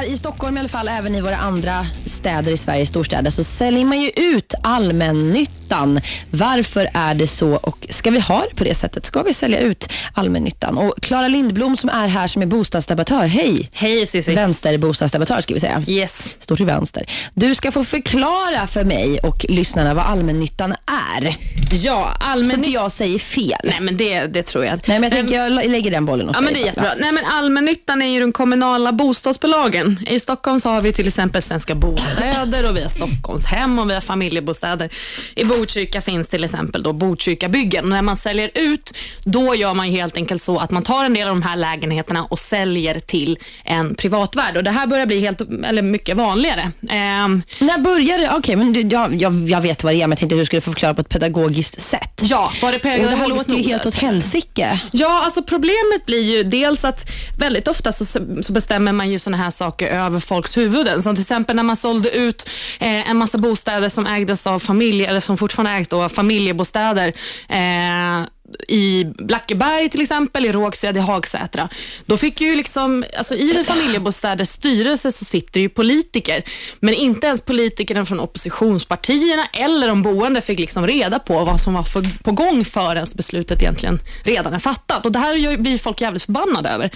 Här i Stockholm i alla fall, även i våra andra städer i Sverige, storstäder, så säljer man ju ut allmännyttan. Varför är det så och ska vi ha det på det sättet? Ska vi sälja ut allmännyttan? Och Klara Lindblom som är här som är bostadsdebattör, hej! Hej Cissi. Vänster bostadsdebattör ska vi säga. Yes. Står till vänster. Du ska få förklara för mig och lyssnarna vad allmännyttan är. Ja, Så allmän... inte jag säger fel. Nej men det, det tror jag. Nej, men jag tänker jag lägger den bollen hos Ja, men det dig är jättebra. Nej, men allmännyttan är ju de kommunala bostadsbolagen. I Stockholm så har vi till exempel Svenska Bostäder och vi har Stockholmshem och vi har familjebostäder. I Botkyrka finns till exempel då Botkyrka byggen. Och när man säljer ut, då gör man helt enkelt så att man tar en del av de här lägenheterna och säljer till en privatvärd. Och det här börjar bli helt, eller mycket vanligare. Ehm, När började? Okej, men du, jag, jag, jag vet vad det är, men jag tänkte att du skulle förklara på ett pedagogiskt sätt. ja, var det Och det här pedagogiskt låter ju helt åt helsike. Ja, alltså problemet blir ju dels att väldigt ofta så, så bestämmer man ju såna här saker över folks huvuden. Som till exempel när man sålde ut eh, en massa bostäder som ägdes av familj, eller som fortfarande ägs av familjebostäder. Eh, i Blackeberg till exempel, i Rågsved, i Hagsätra. Då fick ju liksom, alltså i en familjebostäders styrelse så sitter ju politiker, men inte ens politikerna från oppositionspartierna eller de boende fick liksom reda på vad som var för, på gång förrän beslutet egentligen redan är fattat. Och Det här blir folk jävligt förbannade över.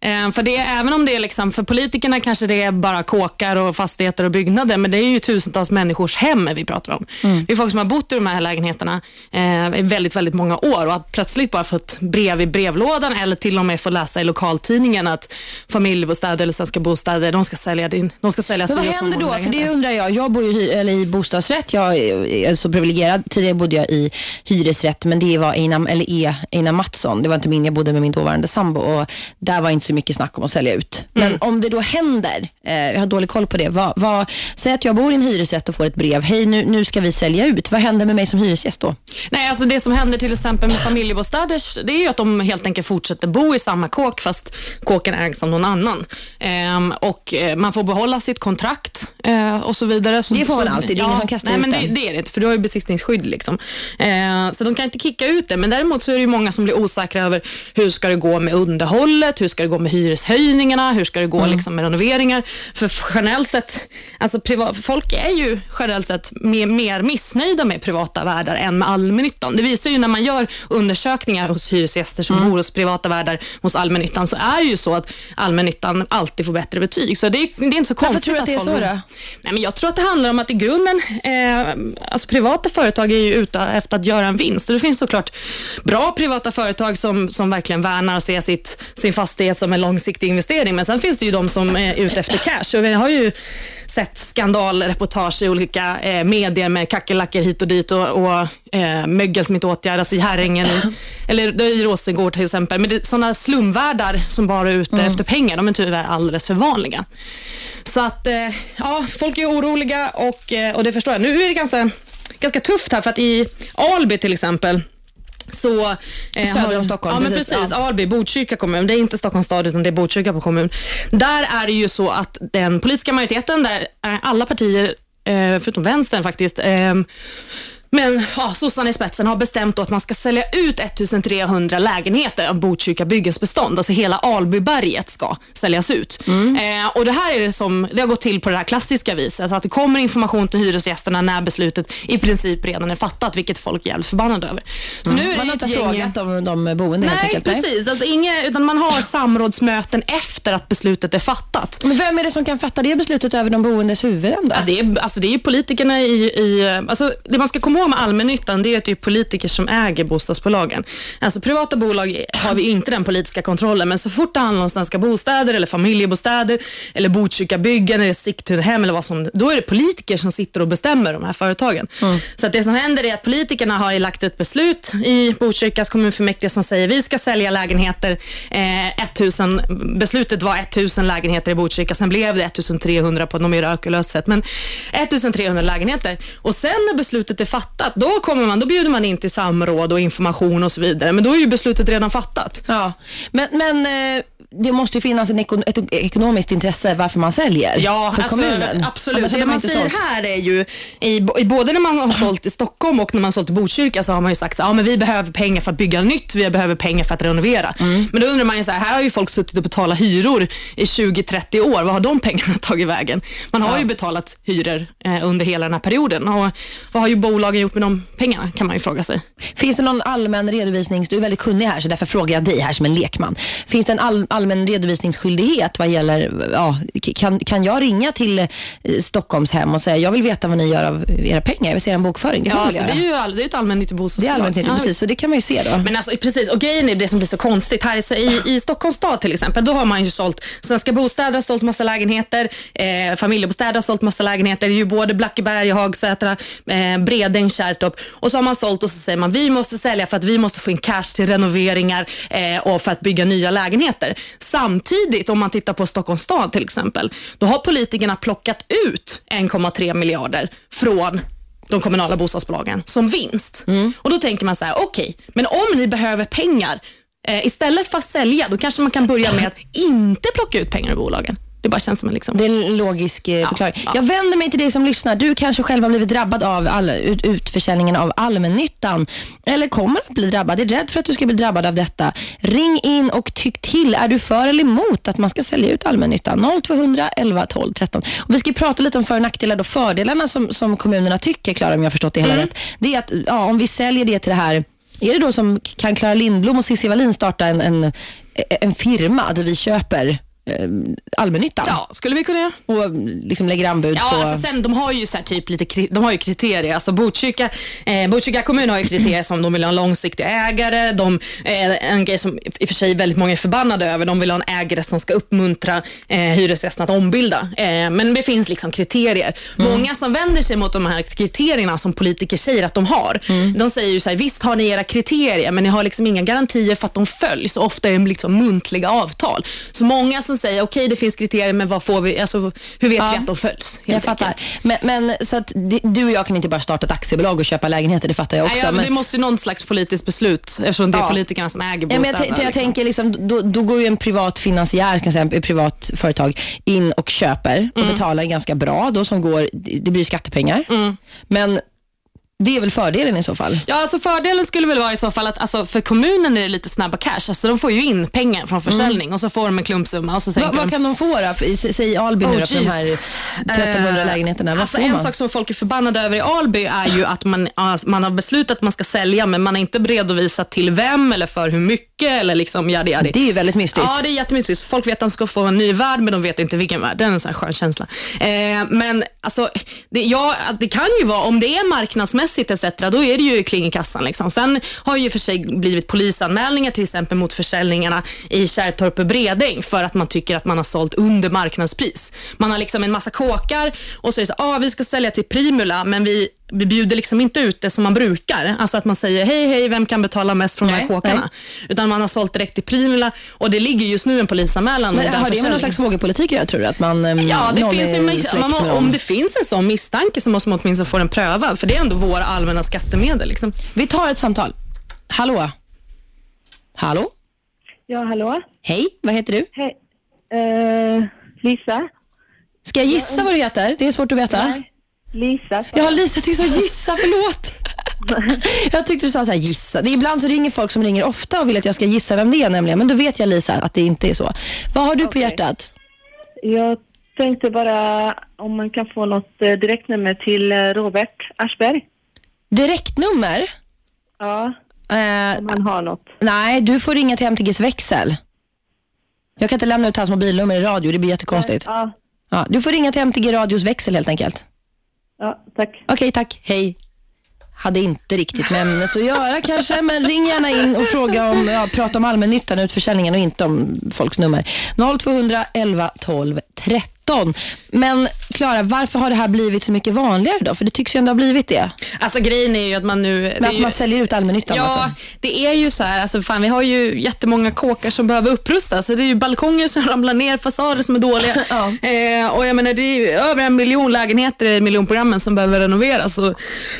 Eh, för det, är- även om det är liksom, för politikerna kanske det är bara kåkar och fastigheter och byggnader, men det är ju tusentals människors hem vi pratar om. Det är folk som har bott i de här lägenheterna eh, i väldigt, väldigt många år och har plötsligt bara fått brev i brevlådan eller till och med fått läsa i lokaltidningen att familjebostäder eller Svenska bostäder, de ska sälja, din, de ska sälja Men vad händer då? För det undrar jag. Jag bor ju eller i bostadsrätt. Jag är så privilegierad. Tidigare bodde jag i hyresrätt, men det var Einar, eller är Einar Mattsson. Det var inte min, jag bodde med min dåvarande sambo och där var inte så mycket snack om att sälja ut. Men Mm. om det då händer, eh, jag har dålig koll på det. Vad, vad, säg att jag bor i en hyresrätt och får ett brev. Hej, nu, nu ska vi sälja ut. Vad händer med mig som hyresgäst då? Nej, alltså det som händer till exempel med familjebostäder, det är ju att de helt enkelt fortsätter bo i samma kåk fast kåken ägs av någon annan. Ehm, och eh, man får behålla sitt kontrakt eh, och så vidare. Så, Det får man alltid, det är ingen som kastar nej, ut men det, det är det inte, för du har ju besittningsskydd. Liksom. Eh, så de kan inte kicka ut det, men däremot så är det ju många som blir osäkra över hur ska det gå med underhållet, hur ska det gå med hyreshöjningarna, hur ska det gå Mm. liksom, med renoveringar. För generellt sett, alltså priva, folk är ju generellt sett mer, mer missnöjda med privata värdar än med allmännyttan. Det visar ju när man gör undersökningar hos hyresgäster som Mm. bor hos privata värdar hos allmännyttan, så är det ju så att allmännyttan alltid får bättre betyg. Så det, är- det är inte så Varför konstigt tror du att det är folk- så då? Nej, men jag tror att det handlar om att i grunden, eh, alltså privata företag är ju ute efter att göra en vinst. Och det finns såklart bra privata företag som, som verkligen värnar och ser sitt, sin fastighet som en långsiktig investering. Men sen finns det ju de som är ute efter cash. Och vi har ju sett skandalreportage i olika eh, medier med kackerlackor hit och dit och, och eh, mögel som inte åtgärdas i Herrängen, eller i Rosengård till exempel. Men det, sådana slumvärdar som bara är ute efter pengar, de är tyvärr alldeles för vanliga. Så att, eh, ja, folk är oroliga och, eh, och det förstår jag. Nu är det ganska, ganska tufft här för att i Alby till exempel så, eh, Söder om Stockholm, Ja, men precis, precis. ja. Alby, Botkyrka kommun. Det är inte Stockholms stad utan det är Botkyrka på kommun. Där är det ju så att den politiska majoriteten, där är alla partier, eh, förutom vänstern faktiskt, eh, men ja, sossarna i spetsen har bestämt att man ska sälja ut 1300 lägenheter av Botkyrka byggens bestånd. Alltså hela Albyberget ska säljas ut. Eh, och Det här är det som, det har gått till på det här klassiska viset. Att det kommer information till hyresgästerna när beslutet i princip redan är fattat, vilket folk är jävligt förbannade över. Så nu är Man har inte gäng- frågat de, de boende helt Nej, enkelt. precis. Alltså, inga, utan man har samrådsmöten efter att beslutet är fattat. Men vem är det som kan fatta det beslutet över de boendes huvuden då? Ja, det, är, alltså det är politikerna i... i alltså det man ska komma ihåg med allmännyttan det är att det är politiker som äger bostadsbolagen. Alltså privata bolag har vi inte den politiska kontrollen, men så fort det handlar om Svenska bostäder eller familjebostäder eller Botkyrka byggen eller Sigtunahem eller vad som, då är det politiker som sitter och bestämmer de här företagen. Så att det som händer är att politikerna har lagt ett beslut i Botkyrkas kommunfullmäktige som säger vi ska sälja lägenheter. Eh, 1000, beslutet var 1000 lägenheter i Botkyrka, sen blev det 1300 på något mer ökelöst sätt. Men 1300 lägenheter. Och sen när beslutet är fattat fattat, då, kommer man, då bjuder man in till samråd och information och så vidare. Men då är ju beslutet redan fattat. Ja, men, men eh, det måste ju finnas en ekon ett ekonomiskt intresse varför man säljer Ja, för alltså, kommunen. absolut. Annars Det man säger sålt. här är ju, i, i, både när man har sålt i Stockholm och när man har sålt i Botkyrka så har man ju sagt att ja, vi behöver pengar för att bygga nytt, vi behöver pengar för att renovera. Mm. Men då undrar man ju så här, här har ju folk suttit och betalat hyror i 20-30 år. Vad har de pengarna tagit vägen? Man har ju betalat hyror eh, under hela den här perioden. Och vad har ju bolagen gjort med de pengarna kan man ju fråga sig. Finns det någon allmän redovisnings... Du är väldigt kunnig här, så därför frågar jag dig här som en lekman. Finns det en all, allmän redovisningsskyldighet vad gäller... Ja, kan, kan jag ringa till eh, Stockholmshem och säga jag vill veta vad ni gör av era pengar? Jag vill se en bokföring. Det Ja, alltså, det är ju all, det är ett allmännyttigt Det är bostadsbolag. allmänt Ja, precis, så det kan man ju se då. Men alltså, precis, och grejen är det som blir så konstigt. Här i, i, i Stockholms stad till exempel, då har man ju sålt, Svenska Bostäder har sålt massa lägenheter, eh, Familjebostäder har sålt massa lägenheter, det är ju både Blackeberg, Hagsätra, eh, Bredäng, Kärrtorp. Och så har man sålt och så säger man vi måste sälja för att vi måste få in cash till renoveringar eh, och för att bygga nya lägenheter. Samtidigt, om man tittar på Stockholms stad till exempel, då har politikerna plockat ut 1,3 miljarder från de kommunala bostadsbolagen som vinst. Och Då tänker man så här, okej, men om ni behöver pengar, eh, istället för att sälja, då kanske man kan börja med att inte plocka ut pengar ur bolagen. Det bara känns som en liksom... Det är en logisk eh, förklaring. ja. Jag vänder mig till dig som lyssnar. Du kanske själv har blivit drabbad av all, ut, utförsäljningen av allmännyttan. Eller kommer att bli drabbad. Är rädd för att du ska bli drabbad av detta. Ring in och tyck till. Är du för eller emot att man ska sälja ut allmännyttan? 0200 11 12 13. Och vi ska prata lite om för och nackdelar. Då. Fördelarna som, som kommunerna tycker, Klara, om jag har förstått det hela Mm. rätt. Det är att ja, om vi säljer det till det här är det då som kan Klara Lindblom och Cissi Wallin starta en, en, en firma där vi köper allmännyttan? Ja, skulle vi kunna göra. och liksom lägger anbud Ja, på... alltså sen, de har ju så här typ lite de har ju kriterier. Alltså Botkyrka, eh, Botkyrka kommun har ju kriterier som de vill ha en långsiktig ägare. De, eh, en grej som i och för sig väldigt många är förbannade över. De vill ha en ägare som ska uppmuntra eh, hyresgästerna att ombilda. Eh, men det finns liksom kriterier. Många som vänder sig mot de här kriterierna som politiker säger att de har. De säger ju så här, visst har ni era kriterier, men ni har liksom inga garantier för att de följs. Ofta är de liksom muntliga avtal. Så många som säger, okej det finns kriterier, men vad får vi, alltså, hur vet Ja. vi att de följs? jag fattar. Men, men så att du och jag kan inte bara starta ett aktiebolag och köpa lägenheter, det fattar jag också. Nej, ja, men men, det måste ju något slags politiskt beslut eftersom det är Ja. politikerna som äger Ja, men bostäderna. jag, jag liksom. tänker liksom, då, då går ju en privat finansiär, kan säga, ett privat företag in och köper och Mm. betalar ganska bra. Då som går, det det blir skattepengar. Mm. Men det är väl fördelen i så fall? Ja, alltså fördelen skulle väl vara i så fall att alltså, för kommunen är det lite snabba cash. Alltså, de får ju in pengar från försäljning och så får de en klumpsumma och så sänker Vad, de. kan de få då? För, säg i Alby nu Oh, då, för de här jeez. 1300 Eh, lägenheterna. Vad alltså en sak som folk är förbannade över i Alby är ju att man, alltså, man har beslutat att man ska sälja men man har inte redovisat till vem eller för hur mycket eller liksom yadi yadi. Det är ju väldigt mystiskt. Ja, det är jättemysigt. Folk vet att de ska få en ny värld, men de vet inte vilken värld. Det är en sån skön känsla. Eh, men alltså, det, ja, det kan ju vara, om det är marknadsmässigt etc., då är det ju kling i kassan. Liksom. Sen har ju för sig blivit polisanmälningar till exempel mot försäljningarna i Kärrtorp och Bredäng för att man tycker att man har sålt under marknadspris. Man har liksom en massa kåkar och så är det så, ah, vi ska sälja till Primula, men vi vi bjuder liksom inte ut det som man brukar. Alltså att man säger hej, hej, vem kan betala mest från de här Nej, kåkarna? nej. Utan man har sålt direkt till Primula och det ligger just nu en polisanmälan Men har det med någon slags svågerpolitik att göra, tror du? Att man, ehm, Ja, det finns ju, man, dem? om det finns en sån misstanke så måste man åtminstone få den prövad. För det är ändå våra allmänna skattemedel. Liksom. Vi tar ett samtal. Hallå? Hallå? Ja, hallå? Hej, vad heter du? Hej. Eh, Lisa? Ska jag gissa vad du heter? Det är svårt att veta. Nej. Lisa? Ja, Lisa tyckte du sa gissa, förlåt. jag tyckte du sa så här, gissa. Det är ibland så ringer folk som ringer ofta och vill att jag ska gissa vem det är nämligen. Men då vet jag Lisa att det inte är så. Vad har du på hjärtat? Jag tänkte bara om man kan få något eh, direktnummer till eh, Robert Aschberg. Direktnummer? Ja, Eh, om man har något. nej, du får ringa till MTGs växel. Jag kan inte lämna ut hans mobilnummer i radio, det blir jättekonstigt. Ja, Ja, du får ringa till MTG Radios växel helt enkelt ja tack. Okej, tack. Hej. Hade inte riktigt med ämnet att göra kanske, men ring gärna in och fråga om, ja, prata om allmännyttan, utförsäljningen och inte om folks nummer. 0200 11 12 13. Men Klara, varför har det här blivit så mycket vanligare då? För det tycks ju ändå ha blivit det. Alltså grejen är ju att man nu... Men att ju- man säljer ut allmännyttan Ja, alltså. det är ju så här. Alltså, fan, vi har ju jättemånga kåkar som behöver upprustas. Det är ju balkonger som ramlar ner, fasader som är dåliga. Ja. eh, och jag menar, det är ju över en miljon lägenheter i miljonprogrammen som behöver renoveras. Och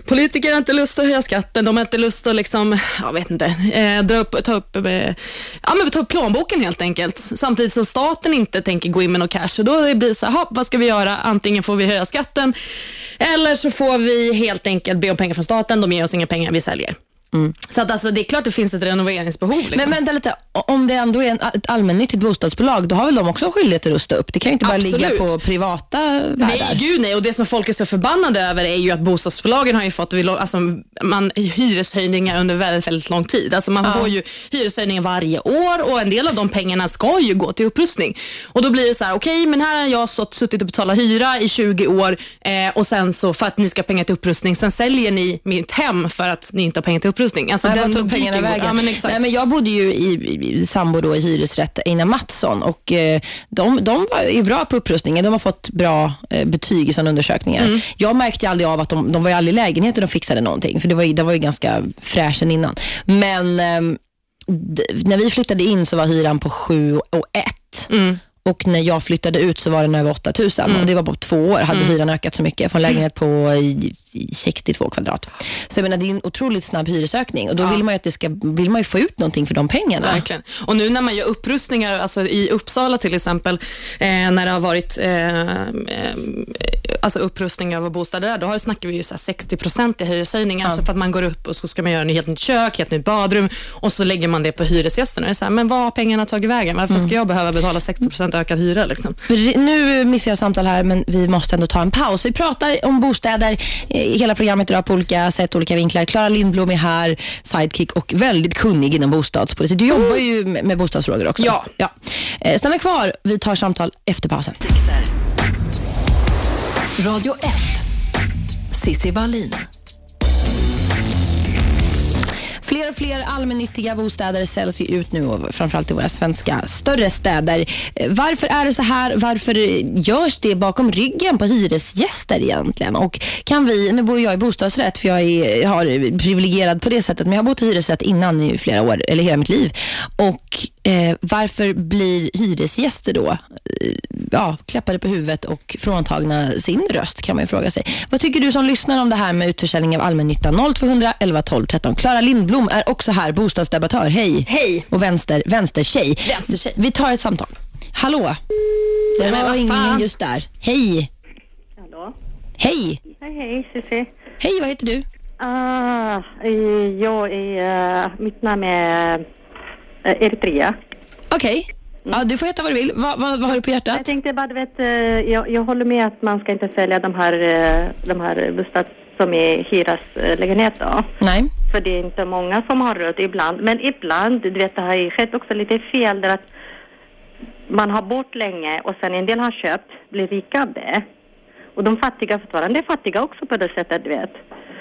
politiker har inte lust att höja skatten. De har inte lust att liksom, jag vet inte, eh, dra upp, ta, upp, eh, ja, men ta upp plånboken helt enkelt. Samtidigt som staten inte tänker gå in med något cash. Och då blir så här, "Ha, vad ska vi göra? Antingen får vi höja skatten eller så får vi helt enkelt be om pengar från staten. De ger oss inga pengar, vi säljer. Så att alltså, det är klart det finns ett renoveringsbehov. Liksom. Men vänta lite, om det ändå är en, ett allmännyttigt bostadsbolag, då har väl de också en skyldighet att rusta upp? Det kan ju inte bara ligga Absolut. på privata värdar. Nej, gud nej. Och det som folk är så förbannade över är ju att bostadsbolagen har ju fått alltså, man, hyreshöjningar under väldigt, väldigt lång tid. Alltså man får ju hyreshöjningar varje år och en del av de pengarna ska ju gå till upprustning. Och då blir det så här, okej, men här har jag stått, suttit och betalat hyra i 20 år eh, och sen så för att ni ska ha pengar till upprustning, sen säljer ni mitt hem för att ni inte har pengar till upprustning. Alltså, Nej, den tog pengarna vägen? Ja, men exakt. Nej, men jag bodde ju i, i, sambo då i hyresrätt innan Mattsson och eh, de, de var ju bra på upprustningen. De har fått bra eh, betyg i sådana undersökningar. Mm. Jag märkte aldrig av att de, de var ju aldrig i lägenheten och fixade någonting för det var ju, det var ju ganska fräsch än innan. Men d- när vi flyttade in så var hyran på 7 och 1. Mm. Och när jag flyttade ut så var den över 8000 och det var på två år hade Mm. hyran ökat så mycket från lägenhet på i- i 62 kvadrat. Så jag menar, det är en otroligt snabb hyresökning och då vill man ju att det ska, vill man ju få ut någonting för de pengarna. Verkligen. Och nu när man gör upprustningar, alltså i Uppsala till exempel, eh, när det har varit eh, eh, alltså upprustningar av bostäder där, då har, snackar vi ju så här 60% i hyreshöjningar. Så för att man går upp och så ska man göra ett helt nytt kök, helt nytt badrum och så lägger man det på hyresgästerna. Det är så här, men vad har pengarna tagit vägen? Varför ska jag behöva betala 60 ökad hyra? Liksom? Nu missar jag samtal här, men vi måste ändå ta en paus. Vi pratar om bostäder eh, hela programmet idag på olika sätt, olika vinklar. Klara Lindblom är här, sidekick och väldigt kunnig inom bostadspolitik. Du jobbar ju med bostadsfrågor också. Ja. ja. Eh, Stanna kvar, vi tar samtal efter pausen. Radio 1. Sissi Wallin. Fler och fler allmännyttiga bostäder säljs ju ut nu och framförallt i våra svenska större städer. Eh, varför är det så här? Varför görs det bakom ryggen på hyresgäster egentligen? Och kan vi, nu bor jag i bostadsrätt för jag är, har privilegierad på det sättet, men jag har bott i hyresrätt innan i flera år, eller hela mitt liv. Och eh, varför blir hyresgäster då eh, ja, klappade på huvudet och fråntagna sin röst kan man ju fråga sig. Vad tycker du som lyssnar om det här med utförsäljning av allmännyttan? 0200 11 12 13. Klara Lindblom är också här, bostadsdebattör. Hej. Hej. Och vänster, vänstertjej. Vänstertjej. Vi tar ett samtal. Hallå? Det var vad ingen fan. just där. Hej. Hallå? Hej. Hej, hej, Cissi. Hej, vad heter du? Ah, jag är, eh, mitt namn är Eritrea. Okej. Ja, du får heta vad du vill. Vad, vad, vad har du på hjärtat? Jag tänkte bara, du vet, eh, jag, jag håller med att man ska inte sälja de här, eh, de här bostäder som är hyreslägenheter. Nej. För det är inte många som har råd ibland. Men ibland, du vet, det har ju skett också lite fel där att man har bott länge och sen en del har köpt, blir rika av det. Och de fattiga fortfarande är fattiga också på det sättet, du vet.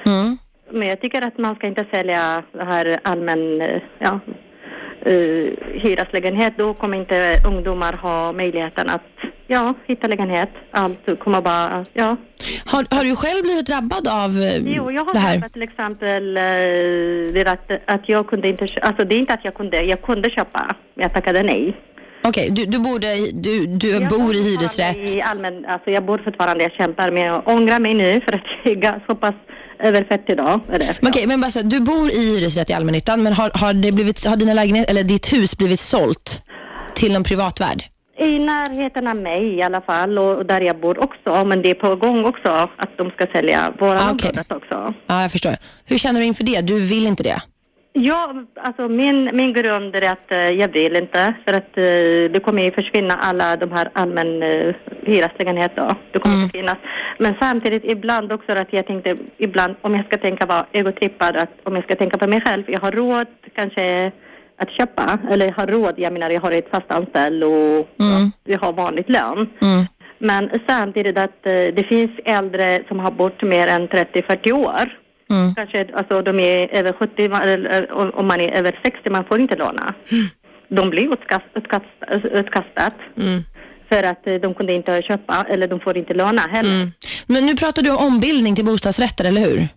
Mm. Men jag tycker att man ska inte sälja det här allmän, eh, ja, uh, hyreslägenhet. Då kommer inte ungdomar ha möjligheten att, ja, hitta lägenhet. Allt kommer bara, ja. Har, har du själv blivit drabbad av eh, Jo, jag har det här? träffat till exempel det att, att jag kunde inte, alltså det är inte att jag kunde, jag kunde köpa, men jag tackade nej. Okej, du, du, borde, du, du Jag bor i hyresrätt. I allmän, alltså jag bor fortfarande, jag kämpar med att ångra mig nu för att jag är så pass över 40 då. Är det. Men Okej, bara så, du bor i hyresrätt i allmännyttan, men har, har, det blivit, har dina lägenhet, eller ditt hus blivit sålt till någon privatvärd? I närheten av mig i alla fall och där jag bor också. Men det är på gång också att de ska sälja våra Ah, okej. området också. Ja, jag förstår. Hur känner du inför det? Du vill inte det? Ja, alltså min, min grund är att eh, jag vill inte för att eh, det kommer ju försvinna alla de här allmän uh, hyreslägenheter. Det kommer inte finnas. Men samtidigt ibland också att jag tänkte ibland om jag ska tänka vara egotrippad att om jag ska tänka på mig själv. Jag har råd kanske att köpa eller jag har råd. Jag menar jag har ett fast anställd och ja, jag har vanligt lön. Mm. Men samtidigt att eh, det finns äldre som har bott mer än 30-40 år. Mm. Kanske, alltså de är över 70, man- eller, om om man är över 60, man får inte låna. De blir utkast, utkast, utkastat. För att eh, de kunde inte köpa eller de får inte låna heller. Men nu pratar du om ombildning till bostadsrätter, eller hur?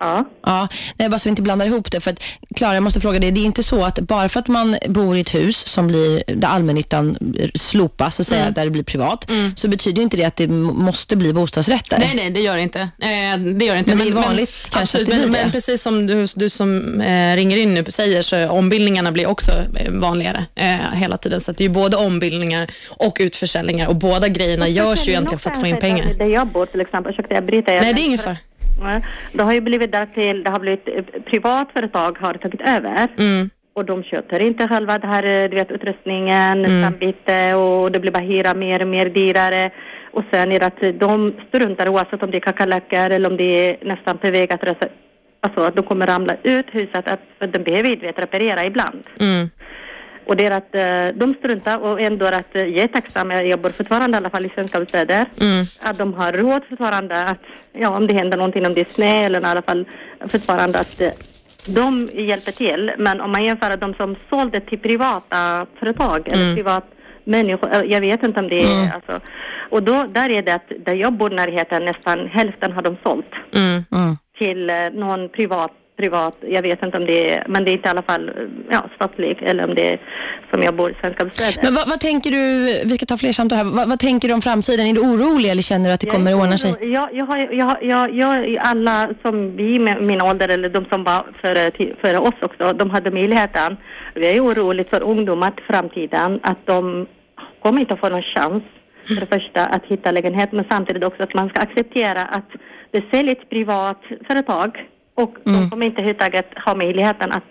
Ja. Ja, nej, bara så vi inte blandar ihop det. För att, Klara, jag måste fråga dig. Det är inte så att bara för att man bor i ett hus som blir, där allmännyttan slopas, så att säga, där det blir privat, så betyder inte det att det måste bli bostadsrätter. Nej, nej, det gör det inte. Eh, det gör det inte. Men det är vanligt kanske absolut, att det men, blir det. men precis som du, du som eh, ringer in nu säger så ombildningarna blir också eh, vanligare eh, hela tiden. Så att det är ju både ombildningar och utförsäljningar och båda grejerna görs ju egentligen för att få in pengar. Där jag bor till exempel, ursäkta jag bryter. Nej, det är ingen fara. Ja, Det har ju blivit där till, det har blivit eh, privatföretag har tagit över. Mm. Och de köper inte själva det här, eh, du vet utrustningen, Mm. sambyte och det blir bara hyra mer och mer dyrare. Och sen är det att de struntar oavsett om det är kackerlackor eller om det är nästan på väg att resa, alltså att de kommer ramla ut huset att, för de behöver ju reparera ibland. Mm. Och det är att eh, de struntar och ändå att eh, jag är tacksam, jag jobbar fortfarande i alla fall i Svenska Bostäder, Mm. att de har råd fortfarande att, ja om det händer någonting, om det är snö eller i alla fall fortfarande att eh, de hjälper till. Men om man jämför de som sålde till privata företag Mm. eller privat människor, jag vet inte om det är alltså, och då, där är det att där jag bor närheten nästan hälften har de sålt Mm. Mm. till någon privat, privat, jag vet inte om det är, men det är inte i alla fall, ja, statlig eller om det är som jag bor i Svenska Bostäder. Men vad, vad tänker du, vi ska ta fler samtal här, vad, vad tänker du om framtiden? Är du orolig eller känner du att det kommer att ordna sig? Jag, jag, har, jag, jag, jag, alla som vi med min ålder eller de som var före, före oss också, de hade möjligheten. Vi är oroligt för ungdomar till framtiden att de kommer inte att få någon chans för det första att hitta lägenhet men samtidigt också att man ska acceptera att det säljs ett privat företag och Mm. de kommer inte överhuvudtaget ha möjligheten att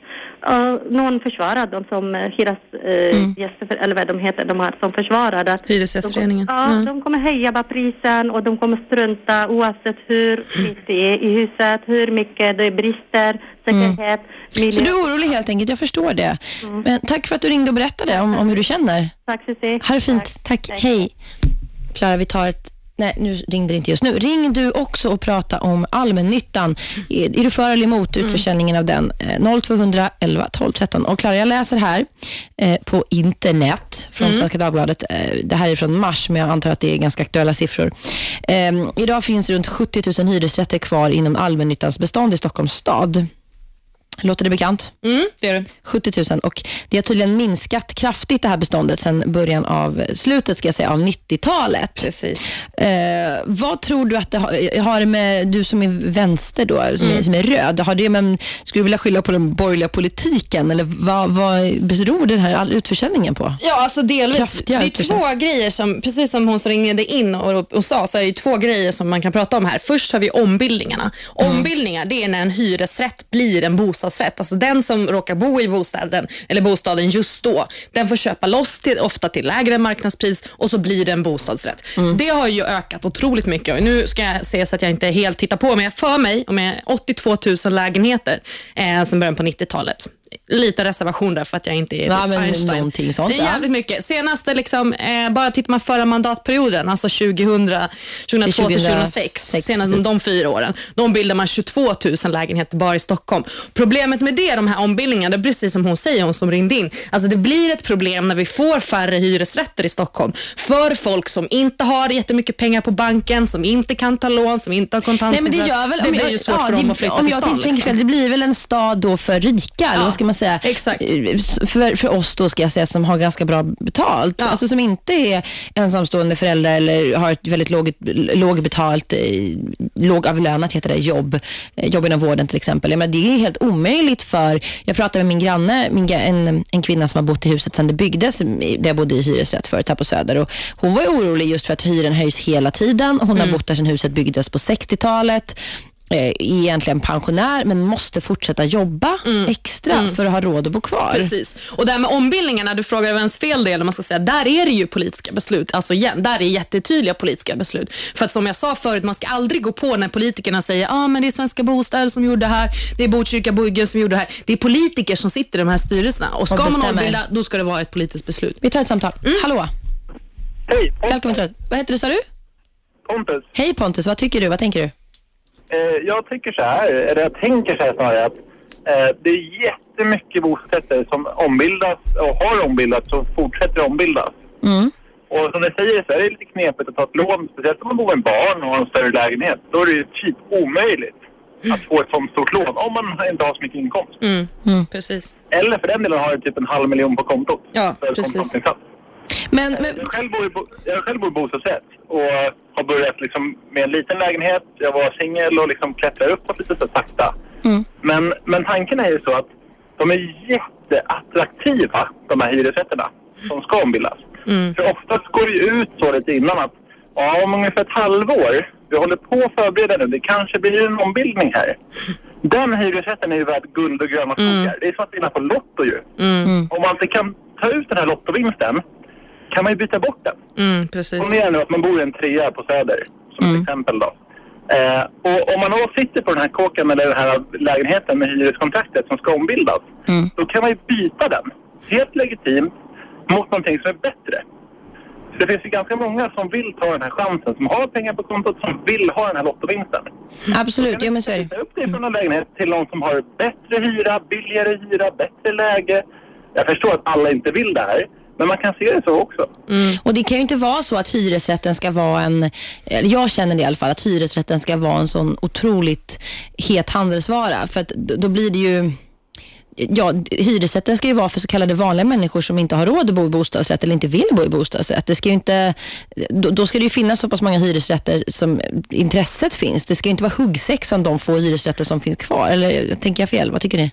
uh, någon försvara dem som uh, hyresgäster, Mm. eller vad de heter, de här som försvarar att Hyresgästföreningen. de, ja, Mm. de kommer höja bara prisen och de kommer strunta oavsett hur vitt det är i huset, hur mycket det brister, säkerhet, miljö. Så du är orolig helt enkelt, jag förstår det. Men tack för att du ringde och berättade om, om hur du känner. Tack Cissi. Ha det fint. Tack. Hej. Klara, vi tar ett... Nej, nu ringde det inte just nu. Ring du också och prata om allmännyttan. Är, är du för eller emot utförsäljningen av den? Eh, 0200 11 12 13. Och Klara, jag läser här eh, på internet från Svenska Dagbladet. Eh, det här är från mars, men jag antar att det är ganska aktuella siffror. Eh, idag finns runt 70 000 hyresrätter kvar inom allmännyttans bestånd i Stockholms stad. Låter det bekant? Mm, det gör det. 70 000 och det har tydligen minskat kraftigt det här beståndet sedan början av slutet ska jag säga, av 90-talet. Precis. Eh, vad tror du att det har, med, du som är vänster då, som, är, som är röd, har det med, skulle du vilja skylla på den borgerliga politiken eller vad, vad beror den här all utförsäljningen på? Ja, alltså delvis. Kraftiga det är två grejer som, precis som hon som ringde in och, och sa, så är det två grejer som man kan prata om här. Först har vi ombildningarna. Ombildningar, det är när en hyresrätt blir en bostadsrätt. Alltså den som råkar bo i bostaden, eller bostaden just då, den får köpa loss till, ofta till lägre marknadspris och så blir det en bostadsrätt. Det har ju ökat otroligt mycket. Och nu ska jag se så att jag inte helt tittar på, men jag för mig om jag 82 000 lägenheter eh, sen början på 90-talet. Lite reservation där för att jag inte är Ja, typ Einstein. någonting sånt, Det är ja. jävligt mycket. Senaste, liksom, eh, bara tittar man förra mandatperioden, alltså 2000, 2002 till 2006, 2006, senast precis. de fyra åren, de bildar man 22 000 lägenheter bara i Stockholm. Problemet med det, de här ombildningarna, det är precis som hon säger, hon som ringde in. Alltså det blir ett problem när vi får färre hyresrätter i Stockholm för folk som inte har jättemycket pengar på banken, som inte kan ta lån, som inte har Nej, kontantinsats. men det gör väl, det blir ju svårt ja, för dem det- att flytta om till jag stan. tänker liksom. fel, det blir väl en stad då för rika, Ja, ska man säga? exakt. Eh, För, för oss då ska jag säga som har ganska bra betalt. Ja. Alltså som inte är ensamstående föräldrar eller har ett väldigt låg, lågbetalt, eh, lågavlönat heter det, jobb. eh, Jobb inom vården till exempel. Jag menar, det är helt omöjligt för, jag pratade med min granne, min, en, en kvinna som har bott i huset sedan det byggdes, där jag bodde i hyresrätt förut här på Söder. Och hon var orolig just för att hyran höjs hela tiden. Hon har bott där sedan huset byggdes på 60-talet eh, egentligen pensionär men måste fortsätta jobba extra för att ha råd att bo kvar. Precis. Och det här med ombildningarna, du frågar vems fel det är, man ska säga, där är det ju politiska beslut. Alltså igen, där är jättetydliga politiska beslut. För att som jag sa förut, man ska aldrig gå på när politikerna säger ah, men det är Svenska Bostäder som gjorde det här, det är Botkyrka Byggen som gjorde det här. Det är politiker som sitter i de här styrelserna. Och ska Och man ombilda, då ska det vara ett politiskt beslut. Vi tar ett samtal. Hallå, Hej, välkommen till. Vad heter du sa du? Pontus. Hej Pontus, vad tycker du? Vad tänker du? Eh, jag tycker så här, eller jag tänker så här snarare att eh, det är jättemycket bostäder som ombildas och har ombildats och fortsätter ombildas. Mm. Och som ni säger så är det lite knepigt att ta ett lån, speciellt om man bor med barn och har en större lägenhet. Då är det ju typ omöjligt att få ett sånt stort lån om man inte har så mycket inkomst. Precis. Eller för den delen har typ en halv miljon på kontot. Ja, för precis. Men, men Jag själv bor i, jag själv bor i bostadsrätt och har börjat liksom med en liten lägenhet. Jag var singel och liksom klättrar uppåt lite så sakta. Men, men tanken är ju så att de är jätteattraktiva, de här hyresrätterna som ska ombildas. För oftast går det ju ut så lite innan att ja, om ungefär ett halvår, vi håller på att förbereda nu, det kanske blir en ombildning här. Den hyresrätten är ju värd guld och gröna skogar. Det är som att vinna på Lotto ju. Om man inte kan ta ut den här lottovinsten kan man ju byta bort den. Mm, precis. Ponera nu att man bor i en trea på Söder, som ett exempel då. Eh, och om man då sitter på den här kåken eller den här lägenheten med hyreskontraktet som ska ombildas, då kan man ju byta den, helt legitimt, mot någonting som är bättre. Det finns ju ganska många som vill ta den här chansen, som har pengar på kontot, som vill ha den här lottovinsten. absolut, jo men så är det. Upp det från en lägenhet till någon som har bättre hyra, billigare hyra, bättre läge. Jag förstår att alla inte vill det här, men man kan se det så också. Mm. Och det kan ju inte vara så att hyresrätten ska vara en, jag känner det i alla fall, att hyresrätten ska vara en sån otroligt het handelsvara. För att då blir det ju, ja, hyresrätten ska ju vara för så kallade vanliga människor som inte har råd att bo i bostadsrätt eller inte vill bo i bostadsrätt. Det ska ju inte, då, då ska det ju finnas så pass många hyresrätter som intresset finns. Det ska ju inte vara huggsex om de få hyresrätter som finns kvar. Eller tänker jag fel? Vad tycker ni?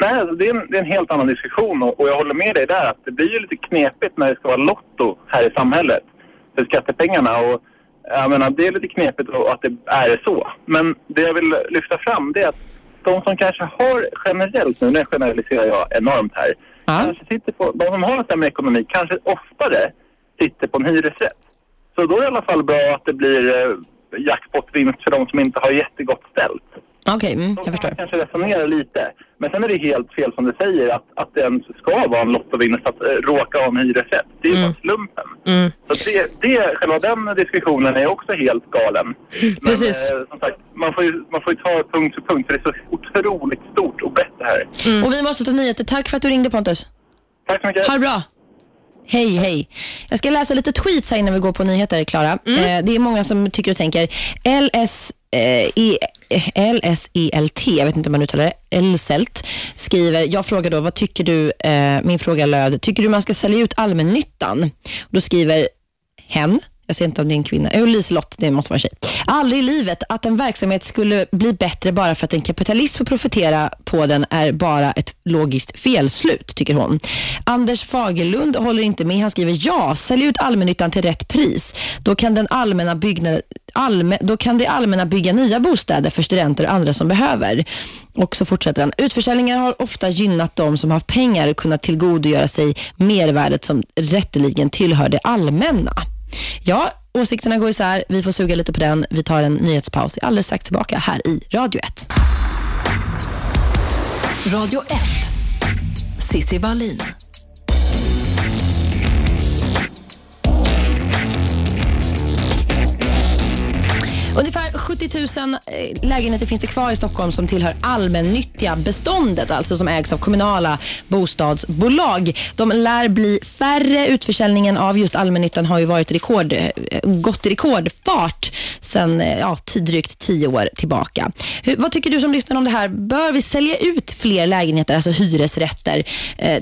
Nej, alltså, det är, en, det är en helt annan diskussion och, och jag håller med dig där att det blir ju lite knepigt när det ska vara lotto här i samhället för skattepengarna och jag menar det är lite knepigt och att det är så. Men det jag vill lyfta fram det är att de som kanske har generellt nu, generaliserar jag enormt här, Ja. kanske sitter på, de som har sämre ekonomi kanske oftare sitter på en hyresrätt. Så då är det i alla fall bra att det blir eh, jackpotvinst för de som inte har jättegott ställt. Okej, mm, Då jag förstår. man kanske resonera lite. Men sen är det helt fel som du säger att, att det ens ska vara en lottovinst att eh, råka ha en hyresrätt. Det är ju bara slumpen. Så det, det, själva den diskussionen är också helt galen. Men, Precis. Eh, som sagt, man får, ju, man får ju ta punkt för punkt för det är så otroligt stort och brett det här. Och vi måste ta nyheter. Tack för att du ringde Pontus. Tack så mycket. Ha det bra. Hej, hej. Jag ska läsa lite tweets här innan vi går på nyheter, Klara. Eh, det är många som tycker och tänker. LS, eh, E- LSELT, jag vet inte om man uttalar det, Elselt, skriver, jag frågar då, vad tycker du, eh, min fråga löd, tycker du man ska sälja ut allmännyttan? Då skriver hen, jag ser inte om det är en kvinna, jo Liselott, det måste vara en tjej. Aldrig i livet att en verksamhet skulle bli bättre bara för att en kapitalist får profitera på den är bara ett logiskt felslut, tycker hon. Anders Fagerlund håller inte med. Han skriver ja, sälj ut allmännyttan till rätt pris. Då kan, den allmänna byggnad, allmä, då kan det allmänna bygga nya bostäder för studenter och andra som behöver. Och så fortsätter han. Utförsäljningar har ofta gynnat de som har pengar och kunnat tillgodogöra sig mervärdet som rätteligen tillhör det allmänna. Ja, åsikterna går isär. Vi får suga lite på den. Vi tar en nyhetspaus. Jag är alldeles strax tillbaka här i Radio 1. Radio 1. Sissi Wallin. Ungefär 70 000 eh, lägenheter finns det kvar i Stockholm som tillhör allmännyttiga beståndet, alltså som ägs av kommunala bostadsbolag. De lär bli färre. Utförsäljningen av just allmännyttan har ju varit rekord, eh, gått i rekordfart sedan eh, ja, drygt tio år tillbaka. Hur, vad tycker du som lyssnar om det här? Bör vi sälja ut fler lägenheter, alltså hyresrätter,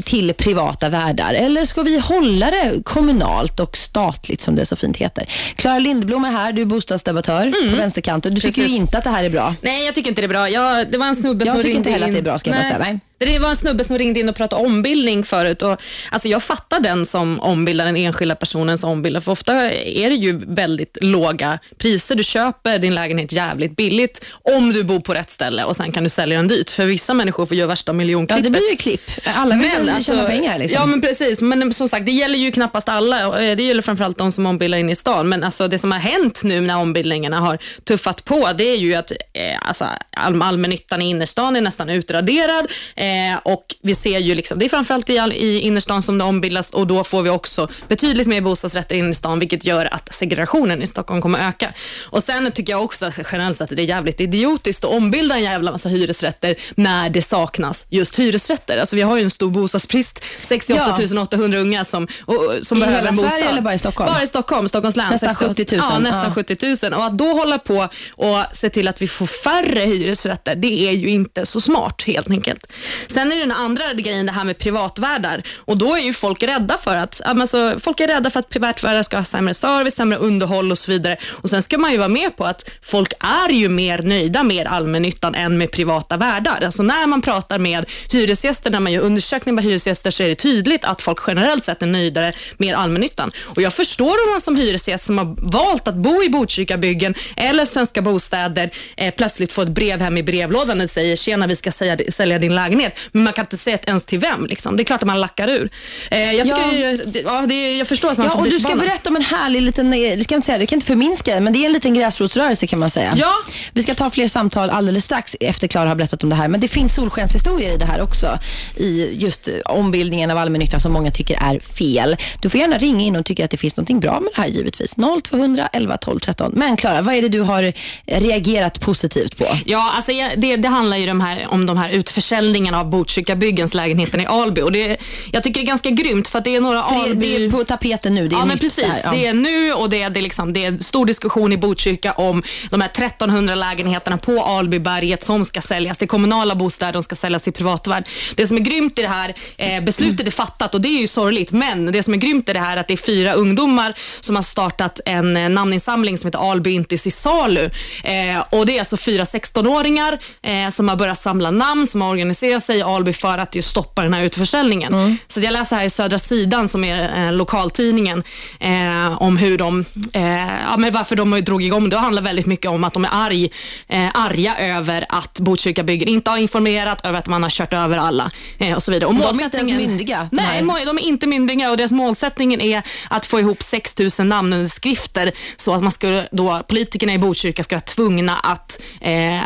till privata värdar? Eller ska vi hålla det kommunalt och statligt som det så fint heter? Klara Lindblom är här, du är bostadsdebattör på vänsterkanten. Du tycker ju Precis. inte att det här är bra. Nej, jag tycker inte det är bra. Jag, det var en snubbe Jag som tycker ringde inte heller in. att det är bra, ska jag bara säga. Nej. Det var en snubbe som ringde in och pratade ombildning förut. Och, alltså, jag fattar den som ombildar, den enskilda personen som ombildar. För ofta är det ju väldigt låga priser. Du köper din lägenhet jävligt billigt om du bor på rätt ställe och sen kan du sälja den dyrt. För vissa människor får göra värsta Ja, miljonklippet. det blir ju klipp. Alla vill Men alltså, tjäna pengar. Liksom. Ja, men precis. Men som sagt, det gäller ju knappast alla. eh, Det gäller framförallt de som ombildar in i stan. Men alltså, det som har hänt nu när ombildningarna har tuffat på, det är ju att eh, alltså, all, allmännyttan i innerstan är nästan utraderad. Eh, och vi ser ju liksom, det är framförallt i, all- i innerstan som det ombildas och då får vi också betydligt mer bostadsrätter inne i stan, vilket gör att segregationen i Stockholm kommer öka. Och sen tycker jag också att generellt sett att det är jävligt idiotiskt att ombilda en jävla massa hyresrätter när det saknas just hyresrätter. Alltså vi har ju en stor bostadsbrist, 68 800 unga som, och, som I behöver hela en bostad. Sverige eller bara i Stockholm? Bara i Stockholm, Stockholms län. Nästan 70 000. Ja, nästan Ja. 70 000. Och att då hålla på och se till att vi får färre hyresrätter, det är ju inte så smart helt enkelt. Sen är det den andra grejen, det här med privatvärdar. Och då är ju folk rädda för att, alltså, folk är rädda för att privatvärdar ska ha sämre service, sämre underhåll och så vidare. Och Sen ska man ju vara med på att folk är ju mer nöjda med allmännyttan än med privata värdar. Alltså när man pratar med hyresgäster, när man gör undersökningar med hyresgäster så är det tydligt att folk generellt sett är nöjdare med allmännyttan. Och jag förstår om man som hyresgäst som har valt att bo i Botkyrkabyggen eller Svenska Bostäder eh, plötsligt får ett brev hem i brevlådan och säger tjena vi ska sälja, sälja din lägenhet. Men man kan inte säga ett ens till vem. Liksom. Det är klart att man lackar ur. Eh, jag, tycker, Ja. ju- det- ja, det är, jag förstår att man Ja, får och bli du ska förbannad. berätta om en härlig liten, eh, det ska inte säga, det kan inte förminska det, men det är en liten gräsrotsrörelse kan man säga. Ja. Vi ska ta fler samtal alldeles strax efter Klara har berättat om det här, men det finns solskenshistorier i det här också. I just eh, ombildningen av allmännyttan som många tycker är fel. Du får gärna ringa in och tycka att det finns något bra med det här givetvis. 0200 11 12 13. Men Klara, vad är det du har reagerat positivt på? Ja, alltså det, det handlar ju de här, om de här utförsäljningarna av Botkyrkabyggens lägenheter i Alby. Och det, jag tycker det är ganska grymt för att det är några För Alby... det är på tapeten nu, det är ja, men precis. här. Ja. Det är nu och det är, det, är liksom, det är stor diskussion i Botkyrka om de här 1300 lägenheterna på Albyberget som ska säljas. Det är kommunala bostäder, de ska säljas till privatvärd. Det som är grymt i det här, eh, beslutet är fattat och det är ju sorgligt, men det som är grymt i det här är att det är fyra ungdomar som har startat en eh, namninsamling som heter Alby inte till salu. Eh, och det är alltså fyra 16-åringar eh, som har börjat samla namn, som har organiserat sig i Alby för att just stoppa den här utförsäljningen. Så jag läser här i Södra Sidan, som är eh, lokaltidningen, eh, om hur de, eh, ja, men varför de drog igång det. Det handlar väldigt mycket om att de är arg, eh, arga över att Botkyrka bygger inte har informerat, över att man har kört över alla eh, och så vidare. Och De är inte ens myndiga, Nej, de är inte myndiga och deras målsättningen är att få ihop 6 000 namnunderskrifter så att man skulle då, politikerna i Botkyrka ska vara tvungna att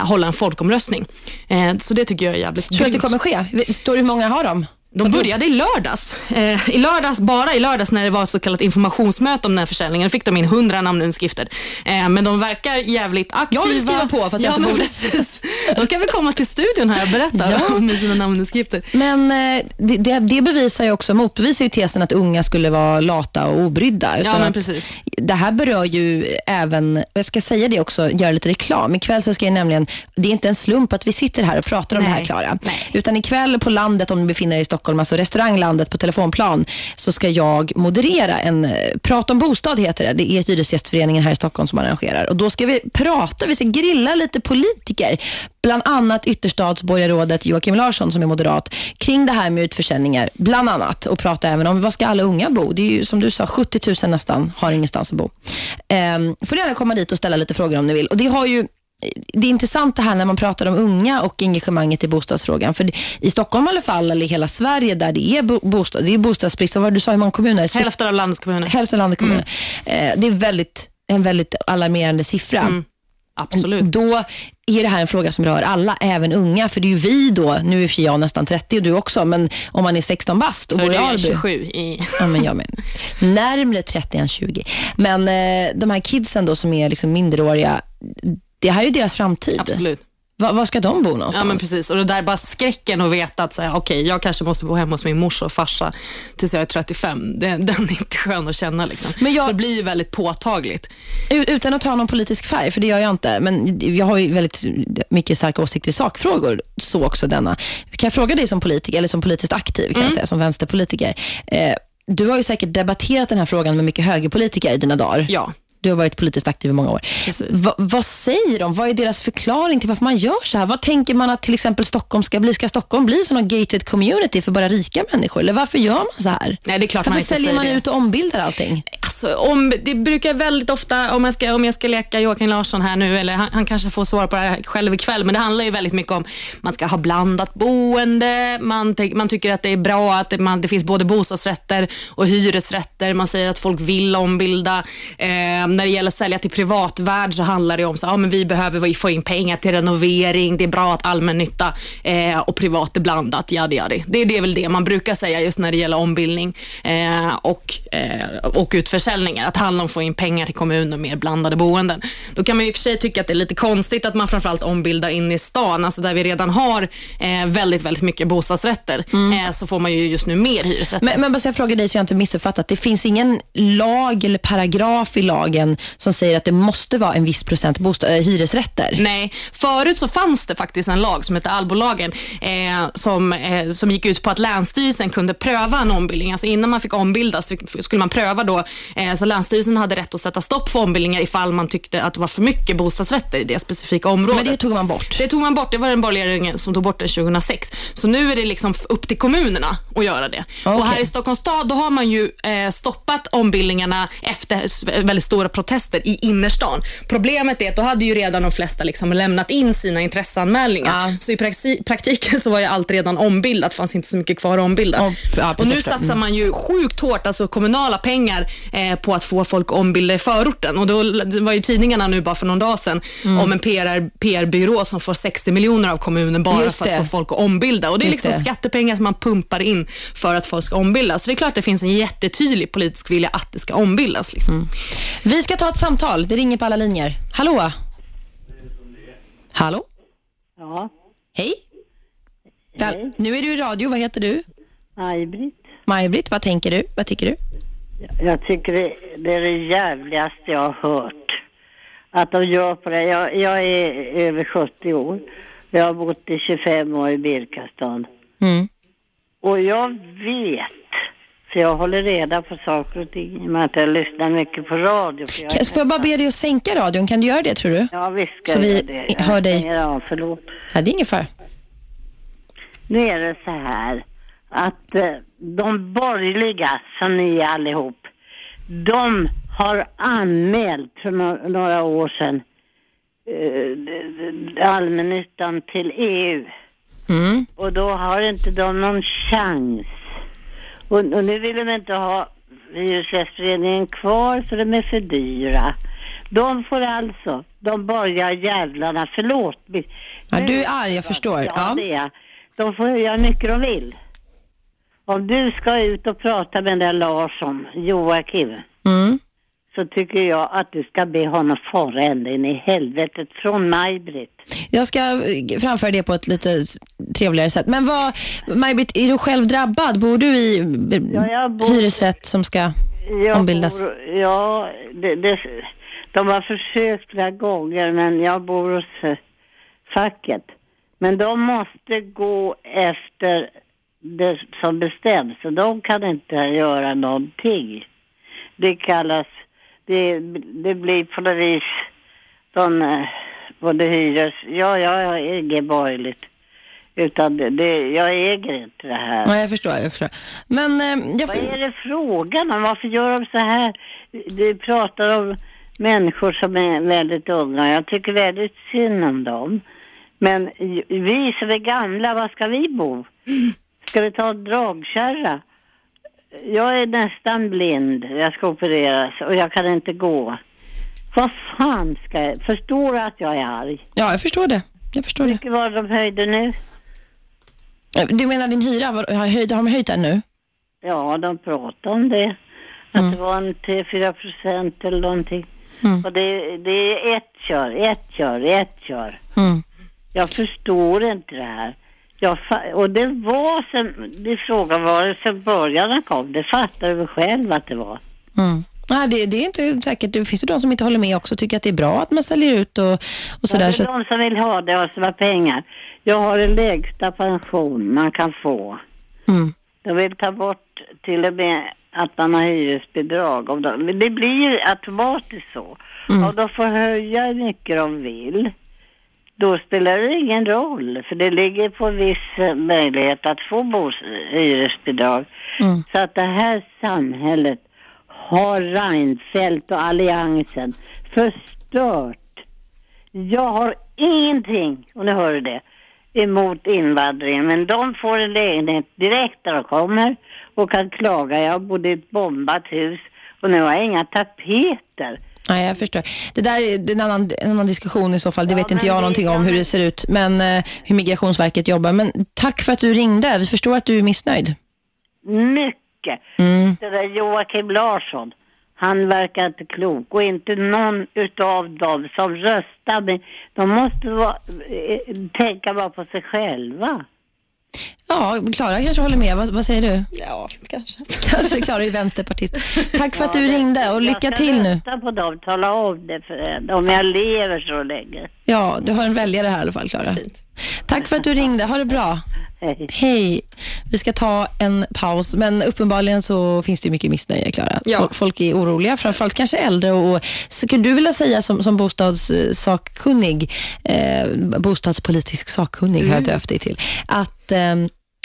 hålla en folkomröstning. Så det tycker jag är jävligt grymt kommer ske? Står det hur många har de? De började i lördags. Eh, I lördags, bara i lördags när det var ett så kallat informationsmöte om den här försäljningen, fick de in 100 namnunderskrifter. Eh, men de verkar jävligt aktiva. Jag vill skriva på, fast jag ja, inte borde. precis. De kan väl komma till studion här och berätta Ja. med sina namnunderskrifter. Men eh, det, det, bevisar ju också, motbevisar ju tesen att unga skulle vara lata och obrydda. utan men precis. Det här berör ju även, jag ska säga det också, göra lite reklam. Ikväll så ska jag nämligen, det är inte en slump att vi sitter här och pratar om det här Nej. Klara. Nej. Utan ikväll på landet, om du befinner dig i Stockholm, alltså restauranglandet på telefonplan, så ska jag moderera en, eh, Prat om bostad heter det. Det är Hyresgästföreningen här i Stockholm som arrangerar. Och då ska vi prata, vi ska grilla lite politiker. Bland annat ytterstadsborgarrådet Joakim Larsson som är moderat kring det här med utförsäljningar, bland annat. Och prata även om vad ska alla unga bo? Det är ju som du sa, 70 000 nästan har ingenstans att bo. Ehm, får ni gärna komma dit och ställa lite frågor om ni vill. Och det har ju det är intressant det här när man pratar om unga och engagemanget i bostadsfrågan. För i Stockholm i alla fall, eller i hela Sverige där det är, bo, bostad, det är bostadsbrist. Vad var det du sa, hur många kommuner? Hälften av landets kommuner. Hälften av landet kommuner. Eh, det är väldigt, en väldigt alarmerande siffra. Absolut. Då är det här en fråga som rör alla, även unga. För det är ju vi då, nu är jag nästan 30 och du också, men om man är 16 bast och bor i är Alby. 27 i... Ja, men jag men. Närmare 30 än 20. Men eh, de här kidsen då som är liksom minderåriga, det här är ju deras framtid. Absolut. Va, var ska de bo någonstans? Ja, men precis. Och det där bara skräcken att veta att säga, okej, jag kanske måste bo hemma hos min morsa och farsa tills jag är 35. Det, den är inte skön att känna. Liksom. Men jag- Så det blir ju väldigt påtagligt. Utan att ta någon politisk färg, för det gör jag inte. Men jag har ju väldigt mycket starka åsikter i sakfrågor. Så också denna. Kan jag fråga dig som politiker, eller som politiskt aktiv, kan jag säga, som vänsterpolitiker. Eh, du har ju säkert debatterat den här frågan med mycket högerpolitiker i dina dagar. Ja. Du har varit politiskt aktiv i många år. Va, vad säger de? Vad är deras förklaring till varför man gör så här? Vad tänker man att till exempel Stockholm ska bli? Ska Stockholm bli som en gated community för bara rika människor? Eller varför gör man så här? Nej, det är klart man Varför inte säljer man det. ut och ombildar allting? Alltså, om, det brukar väldigt ofta, om jag, ska, om jag ska leka Joakim Larsson här nu, eller han, han kanske får svara på det här själv ikväll, men det handlar ju väldigt mycket om man ska ha blandat boende, man, man tycker att det är bra att det, man, det finns både bostadsrätter och hyresrätter, man säger att folk vill ombilda. Eh, när det gäller att sälja till privatvärld så handlar det om att ja, vi behöver få in pengar till renovering. Det är bra att allmännytta eh, och privat är blandat. Jadi, jadi. Det, det är väl det man brukar säga just när det gäller ombildning eh, och, eh, och utförsäljningar. Att handla om att få in pengar till kommuner med blandade boenden. Då kan man i och för sig tycka att det är lite konstigt att man framförallt ombildar in i stan, alltså där vi redan har eh, väldigt, väldigt mycket bostadsrätter. Eh, så får man ju just nu mer hyresrätter. Men, men bara så jag frågar dig så jag inte missuppfattat. Det finns ingen lag eller paragraf i lagen som säger att det måste vara en viss procent bostad, äh, hyresrätter? Nej, förut så fanns det faktiskt en lag som hette allbolagen eh, som, eh, som gick ut på att Länsstyrelsen kunde pröva en ombildning. Alltså innan man fick ombilda så skulle man pröva då, eh, så Länsstyrelsen hade rätt att sätta stopp för ombildningar ifall man tyckte att det var för mycket bostadsrätter i det specifika området. Men det tog man bort? Det tog man bort. Det var den borgerliga regeringen som tog bort det 2006. Så nu är det liksom upp till kommunerna att göra det. Okej. Och här i Stockholms stad då har man ju eh, stoppat ombildningarna efter väldigt stora protester i innerstan. Problemet är att då hade ju redan de flesta liksom lämnat in sina intresseanmälningar. Ja. Så i praxi- praktiken så var ju allt redan ombildat. Det fanns inte så mycket kvar att ombilda. Och- ja, och nu satsar man ju sjukt hårt, alltså kommunala pengar, eh, på att få folk ombilda i förorten. Och då var ju tidningarna nu bara för någon dag sedan Mm. om en PR, PR-byrå som får 60 miljoner av kommunen bara Just för att det. få folk att ombilda. Och det är Just liksom det. skattepengar som man pumpar in för att folk ska ombildas. Så det är klart att det finns en jättetydlig politisk vilja att det ska ombildas. Liksom. Mm. Vi ska ta ett samtal. Det ringer på alla linjer. Hallå? Hallå? Ja, Hej? Väl, nu är du i radio. Vad heter du? Maj-Britt. Maj-Britt, vad tänker du? Vad tycker du? Jag tycker det, det är det jävligaste jag har hört. Att de gör på det. Jag, jag är över 70 år. Jag har bott i 25 år i Birkastan. Mm. Och jag vet, för jag håller reda på saker och ting, i och med att jag lyssnar mycket på radio. För jag Får jag bara be dig att sänka radion? Kan du göra det, tror du? Ja, visst ska Så jag vi det. Jag hör dig. av, förlåt. Ja, det är ingen fara. Nu är det så här att eh, de borgerliga, som ni är allihop, de har anmält för några år sedan eh, allmännyttan till EU. Mm. Och då har inte de någon chans. Och, och nu vill de inte ha Hyresgästföreningen kvar för de är för dyra. De får alltså, de borgerliga jävlarna, förlåt. Ja, du är arg, jag förstår. Ja, det är. De får göra hur mycket de vill. Om du ska ut och prata med den där Larsson, Joakim, Mm. Så tycker jag att du ska be honom fara ända in i helvetet från Maj-Britt. Jag ska framföra det på ett lite trevligare sätt. Men vad, Maj-Britt, är du själv drabbad? Bor du i Ja, bor- hyresrätt som ska... Ombildas. Bor, ja, det, det, de har försökt flera gånger men jag bor hos eh, facket. Men de måste gå efter det som bestäms och de kan inte göra någonting. Det kallas, det, det blir på något vis de, eh, både hyres, ja, ja, jag äger borgerligt. Utan det, det, jag äger inte det här. Ja, jag förstår. Jag förstår. Men eh, jag, Vad är det frågan om? Varför gör de så här? Du pratar om människor som är väldigt unga. Jag tycker väldigt synd om dem. Men vi som är gamla, var ska vi bo? Ska vi ta en dragkärra? Jag är nästan blind. Jag ska opereras och jag kan inte gå. Vad fan ska jag... Förstår du att jag är arg? ja, jag förstår det. Jag förstår det. Vilket var de höjde nu? Du menar din hyra? Har, de höjt den nu? Ja, de pratade om det. Att det var en 3-4 procent eller någonting. Mm. Och det, det är ett kör, ett kör, ett kör. Mm. Jag förstår inte det här. Jag och det var sen, det frågan var det sen början kom. Det fattade du själv att det var. Mm. Nej, det, det är inte säkert. Det finns ju de som inte håller med också tycker att det är bra att man säljer ut och, och sådär. det Så är de som vill ha det och som har pengar. Jag har den lägsta pension man kan få. mm. De vill ta bort till och med att man har hyresbidrag. Om de, men det blir automatiskt så. Om de får höja hur mycket de vill, då spelar det ingen roll. För det ligger på viss eh, möjlighet att få bos- hyresbidrag. Mm. Så att det här samhället har Reinfeldt och Alliansen förstört. Jag har ingenting, och nu hör du det, emot invandringen. Men de får en lägenhet direkt när de kommer och kan klaga. Jag bodde i ett bombat hus och nu har jag inga tapeter. Nej, jag förstår. Det där är en annan, en annan diskussion i så fall. Det Ja, vet inte jag det någonting om hur det ser ut, men eh, hur Migrationsverket jobbar. Men tack för att du ringde. Vi förstår att du är missnöjd. Mycket. Mm. Det där Joakim Larsson, han verkar inte klok och inte någon utav dem som röstar. Men de måste vara, eh, tänka bara på sig själva. Ja, Klara kanske håller med. Vad, vad säger du? Ja, kanske. Kanske Klara är vänsterpartist. Tack för att du ringde och lycka jag ska till nu. rösta på dem, tala om det för en, om jag lever så länge. Ja, du har en väljare här i alla fall, Klara. Tack för att du ringde. Ha det bra. Hej. Hej. Vi ska ta en paus, men uppenbarligen så finns det mycket missnöje, Klara. Ja. Folk, är oroliga, framförallt kanske äldre. Och, skulle du vilja säga som, som bostadssakkunnig, eh, bostadspolitisk sakkunnig har jag döpt dig till, att, eh,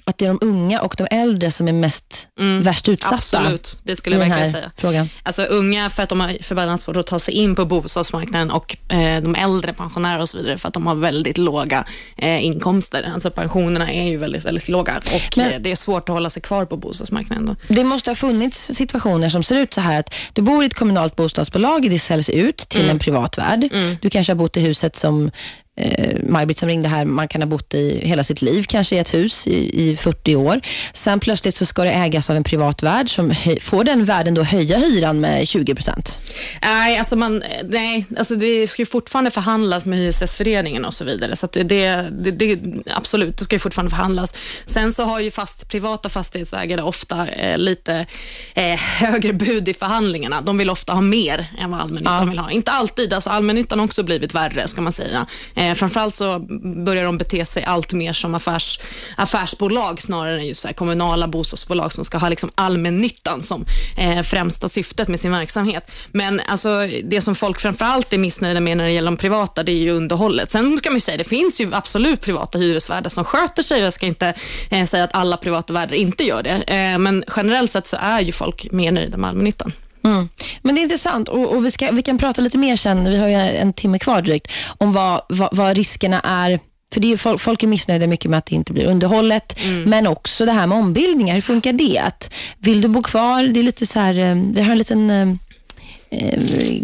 att det är de unga och de äldre som är mest värst utsatta Absolut, det skulle jag verkligen säga. frågan? Alltså unga för att de har förbannat svårt att ta sig in på bostadsmarknaden och eh, de äldre pensionärer och så vidare för att de har väldigt låga eh, inkomster. Alltså pensionerna är ju väldigt, väldigt låga och Men- eh, det är svårt att hålla sig kvar på bostadsmarknaden. Då. Det måste ha funnits situationer som ser ut så här att du bor i ett kommunalt bostadsbolag, det säljs ut till en privat värd. Du kanske har bott i huset som eh, Maj-Britt som ringde här, man kan ha bott i hela sitt liv, kanske i ett hus i, i 40 år. Sen plötsligt så ska det ägas av en privat värd som höj, får den värden då höja hyran med 20 procent. Nej, alltså, man, nej, alltså det ska ju fortfarande förhandlas med Hyresgästföreningen och så vidare. Så det, det, det, absolut, det ska ju fortfarande förhandlas. Sen så har ju fast, privata fastighetsägare ofta eh, lite eh, högre bud i förhandlingarna. De vill ofta ha mer än vad allmännyttan Ja. vill ha. Inte alltid, alltså allmännyttan har också blivit värre ska man säga. Eh, framförallt så börjar de bete sig allt mer som affärs, affärsbolag snarare än just så här kommunala bostadsbolag som ska ha liksom allmännyttan som eh, främsta syftet med sin verksamhet. Men alltså, det som folk framförallt är missnöjda med när det gäller de privata, det är ju underhållet. Sen kan man ju säga, det finns ju absolut privata hyresvärdar som sköter sig. Jag ska inte eh, säga att alla privata värdar inte gör det. Eh, men generellt sett så är ju folk mer nöjda med allmännyttan. Mm. Men det är intressant och, och vi, ska, vi kan prata lite mer sen, vi har ju en timme kvar drygt, om vad, vad, vad riskerna är för det är, folk, folk är missnöjda mycket med att det inte blir underhållet, men också det här med ombildningar. Hur funkar det? Att, vill du bo kvar? Det är lite så här, eh, vi har en liten eh,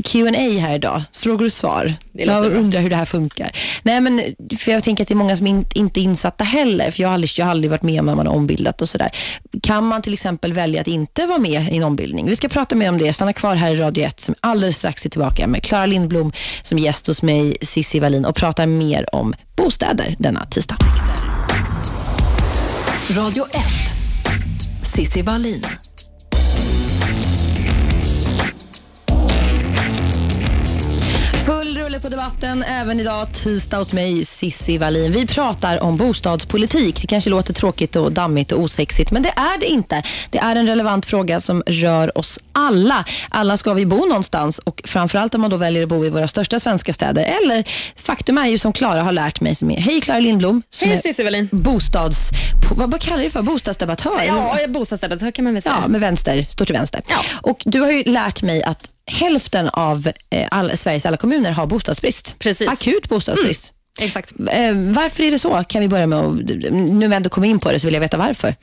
Q&A här idag, frågor och svar. Jag bra. undrar hur det här funkar. Nej, men, för jag tänker att det är många som in, inte är insatta heller, för jag har aldrig, jag har aldrig varit med om när man har ombildat och sådär. Kan man till exempel välja att inte vara med i en ombildning? Vi ska prata mer om det. Stanna kvar här i Radio 1 som alldeles strax är tillbaka med Klara Lindblom som gäst hos mig, Sissi Wallin och pratar mer om bostäder denna tisdag. Radio 1. Sissi Wallin. Rulle på debatten även idag, tisdag hos mig, Sissi Wallin. Vi pratar om bostadspolitik. Det kanske låter tråkigt och dammigt och osexigt, men det är det inte. Det är en relevant fråga som rör oss alla. Alla ska vi bo någonstans och framförallt om man då väljer att bo i våra största svenska städer. Eller faktum är ju som Klara har lärt mig, som är, hej Klara Lindblom. Hej Cissi Wallin. Bostads... Vad, vad kallar du för? Bostadsdebattör? Ja, bostadsdebattör kan man väl säga. Ja, med vänster, står till vänster. Ja. Och du har ju lärt mig att hälften av eh, all, Sveriges alla kommuner har bostadsbrist. Precis. Mm. Akut bostadsbrist. Exakt. Eh, varför är det så? Kan vi börja med att, nu när vi ändå kom in på det så vill jag veta varför. Eh,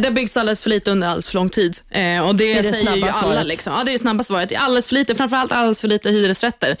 det har byggts alldeles för lite under alldeles för lång tid. Eh, och det, Är det säger ju alla. Liksom. Ja, det är det snabba svaret. Alldeles för lite, framförallt alldeles för lite hyresrätter.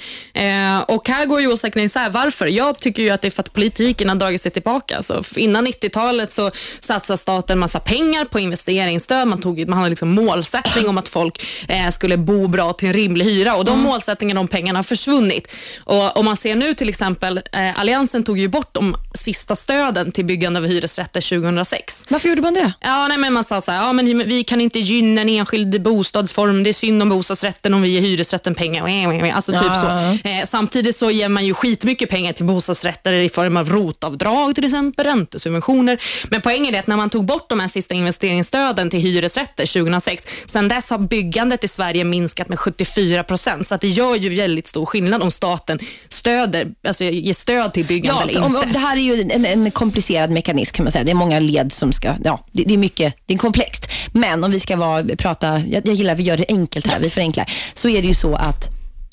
Och här går ju åsikterna isär. Varför? Jag tycker ju att det är för att politiken har dragit sig tillbaka. Så f- innan 90-talet så satsade staten massa pengar på investeringsstöd. Man, tog, man hade liksom målsättning om att folk skulle bo bra till en rimlig hyra. Och De målsättningarna, de pengarna har försvunnit. Och Om man ser nu till exempel, Alliansen tog ju bort de sista stöden till byggande av hyresrätter 2006. Varför gjorde man det? Ja, nej, men man sa så här, ja, men vi kan inte gynna en enskild bostadsform. Det är synd om bostadsrätten om vi ger hyresrätten pengar. Alltså typ Ja. så. Eh, samtidigt så ger man ju skitmycket pengar till bostadsrätter i form av rotavdrag till exempel, räntesubventioner. Men poängen är att när man tog bort de här sista investeringsstöden till hyresrätter 2006, sen dess har byggandet i Sverige minskat med 74 procent. Så att det gör ju väldigt stor skillnad om staten stöder, alltså ger stöd till byggande Ja, eller för om, inte. om, det här är ju en, en komplicerad mekanism kan man säga. Det är många led som ska, ja, det, det är mycket, det är komplext. Men om vi ska vara, prata, jag, jag gillar vi gör det enkelt här, vi förenklar. Så är det ju så att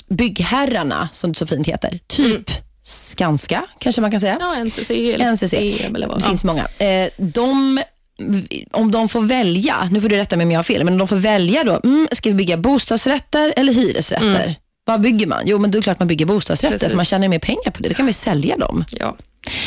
byggherrarna, som det så fint heter, typ Skanska kanske man kan säga. Ja, NCC eller NCC, eller vad. det finns många. Eh, de, om de får välja, nu får du rätta mig om jag har fel, men om de får välja då, mm, ska vi bygga bostadsrätter eller hyresrätter? Vad bygger man? Jo, men då är det klart man bygger bostadsrätter Precis. för man tjänar mer pengar på det. Då kan man ju sälja dem. Ja.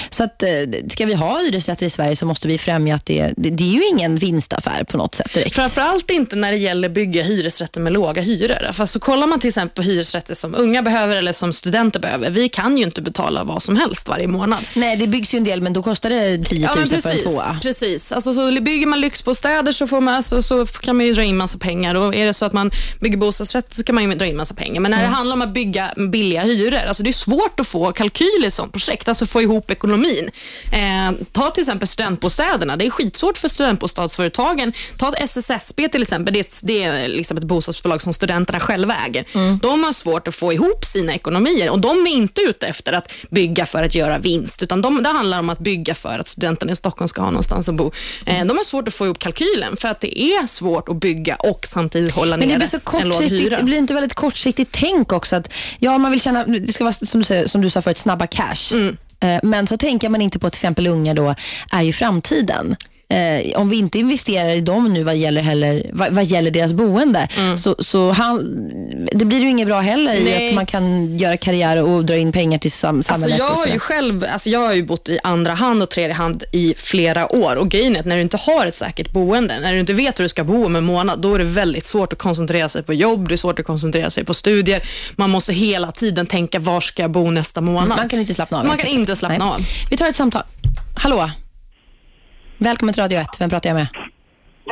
Så att, eh, ska vi ha hyresrätter i Sverige så måste vi främja att det, det, det är ju ingen vinstaffär på något sätt direkt. Framförallt inte när det gäller bygga hyresrätter med låga hyror. För så kollar man till exempel på hyresrätter som unga behöver eller som studenter behöver. Vi kan ju inte betala vad som helst varje månad. Nej, det byggs ju en del men då kostar det 10 000 men för en precis. tvåa. precis. Alltså, så bygger man lyxbostäder så, får man, alltså, så kan man ju dra in massa pengar. Och är det så att man bygger bostadsrätter så kan man ju dra in massa pengar. Men när Mm. det handlar om att bygga billiga hyror, alltså det är svårt att få kalkyl i ett sånt projekt, alltså få ihop ekonomin. Eh, ta till exempel studentbostäderna. Det är skitsvårt för studentbostadsföretagen. Ta SSSB till exempel. Det är, ett- det är liksom ett bostadsbolag som studenterna själva äger. Mm. De har svårt att få ihop sina ekonomier och de är inte ute efter att bygga för att göra vinst, utan de, det handlar om att bygga för att studenterna i Stockholm ska ha någonstans att bo. Eh, de har svårt att få ihop kalkylen för att det är svårt att bygga och samtidigt hålla Men det nere blir så kortsiktigt, det blir inte väldigt kortsiktigt tänk också att ja, man vill tjäna, det ska vara som du, säger, som du sa förut, snabba cash. Mm. Eh, men så tänker man inte på till exempel unga då är ju framtiden. Eh, om vi inte investerar i dem nu vad gäller, heller, vad, vad gäller deras boende så, så han, det blir ju inget bra heller i Mm. Nej. att man kan göra karriär och dra in pengar till sam, Alltså samhället. jag har ju själv alltså jag har ju bott i andra hand och tredje hand i flera år. Och grejen är att när du inte har ett säkert boende, när du inte vet hur du ska bo om en månad, då är det väldigt svårt att koncentrera sig på jobb, det är svårt att koncentrera sig på studier. Man måste hela tiden tänka, var ska jag bo nästa månad? Man kan inte slappna av. Man kan inte slappna Nej. av. Vi tar ett samtal. Hallå? Välkommen till Radio 1. Vem pratar jag med?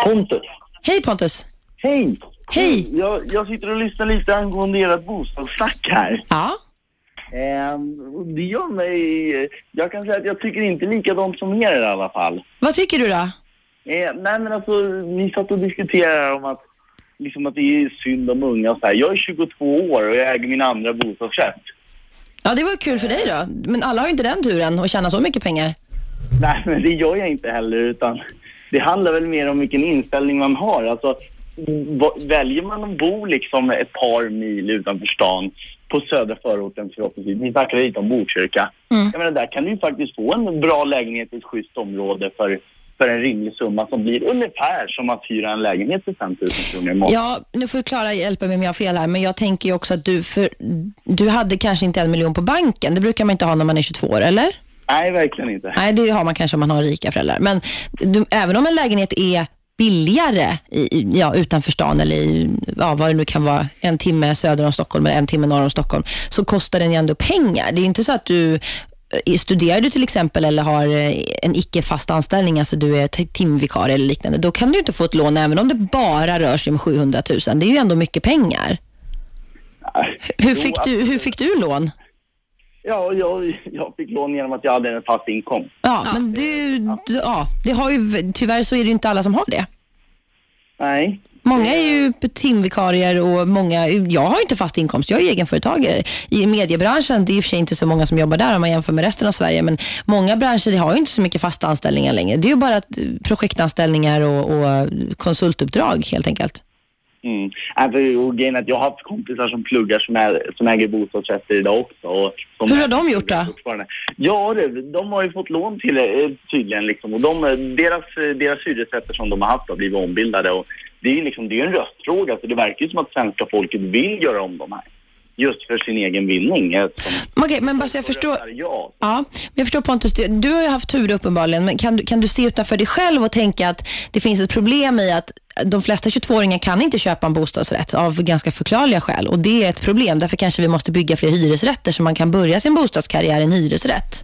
Pontus. Hej Pontus. Hej! Hej. Jag, jag sitter och lyssnar lite angående ert bostadssnack här. Ja. Ehm, det gör mig... Jag kan säga att jag tycker inte likadant som er i alla fall. Vad tycker du då? Eh, nej men alltså, ni satt och diskuterade om att, liksom att det är synd om unga och så här. Jag är 22 år och jag äger min andra bostadsrätt. Ja, det var kul för dig då. Men alla har inte den turen att tjäna så mycket pengar. Nej, men det gör jag inte heller utan det handlar väl mer om vilken inställning man har. Alltså, väljer man att bo liksom ett par mil utanför stan på södra förorten förhoppningsvis, vi snackar lite om Botkyrka. Jag menar, där kan du ju faktiskt få en bra lägenhet i ett schysst område för, för en rimlig summa som blir ungefär som att hyra en lägenhet för 5 000 kronor i månaden. Ja, nu får Klara hjälpa mig om jag har fel här, men jag tänker ju också att du, för, du hade kanske inte en miljon på banken. Det brukar man inte ha när man är 22 år, eller? Nej, verkligen inte. Nej, det har man kanske om man har rika föräldrar. Men du, även om en lägenhet är billigare i, ja, utanför stan eller i, ja, vad det nu kan vara, en timme söder om Stockholm eller en timme norr om Stockholm, så kostar den ju ändå pengar. Det är inte så att du eh, Studerar du till exempel eller har eh, en icke fast anställning, alltså du är timvikarie eller liknande, då kan du inte få ett lån även om det bara rör sig om 700 000. Det är ju ändå mycket pengar. Hur Jo, fick du, hur fick du lån? Ja, jag, jag fick lån genom att jag hade en fast inkomst. Ja, men du, du, ja, det har ju, tyvärr så är det ju inte alla som har det. Nej. Många är ju timvikarier och många, jag har ju inte fast inkomst, jag är egenföretagare. I mediebranschen, det är i och för sig inte så många som jobbar där om man jämför med resten av Sverige, men många branscher har ju inte så mycket fasta anställningar längre. Det är ju bara projektanställningar och, och konsultuppdrag helt enkelt. Mm. Alltså, och grejen är att jag har haft kompisar som pluggar som, är, som äger bostadsrätter idag också. Och Hur har de gjort då? Ja, det, de har ju fått lån till det tydligen. Liksom. Och de, deras, deras hyresrätter som de har haft har blivit ombildade. Och det är liksom, det är en röstfråga, så det verkar ju som att svenska folket vill göra om de här. Just för sin egen vinning. Okej, men bara så jag förstår. Ja. Ja, men jag förstår Pontus, du, du har ju haft tur uppenbarligen, men kan, du- kan du se utanför dig själv och tänka att det finns ett problem i att de flesta 22-åringar kan inte köpa en bostadsrätt av ganska förklarliga skäl och det är ett problem. Därför kanske vi måste bygga fler hyresrätter så man kan börja sin bostadskarriär i en hyresrätt.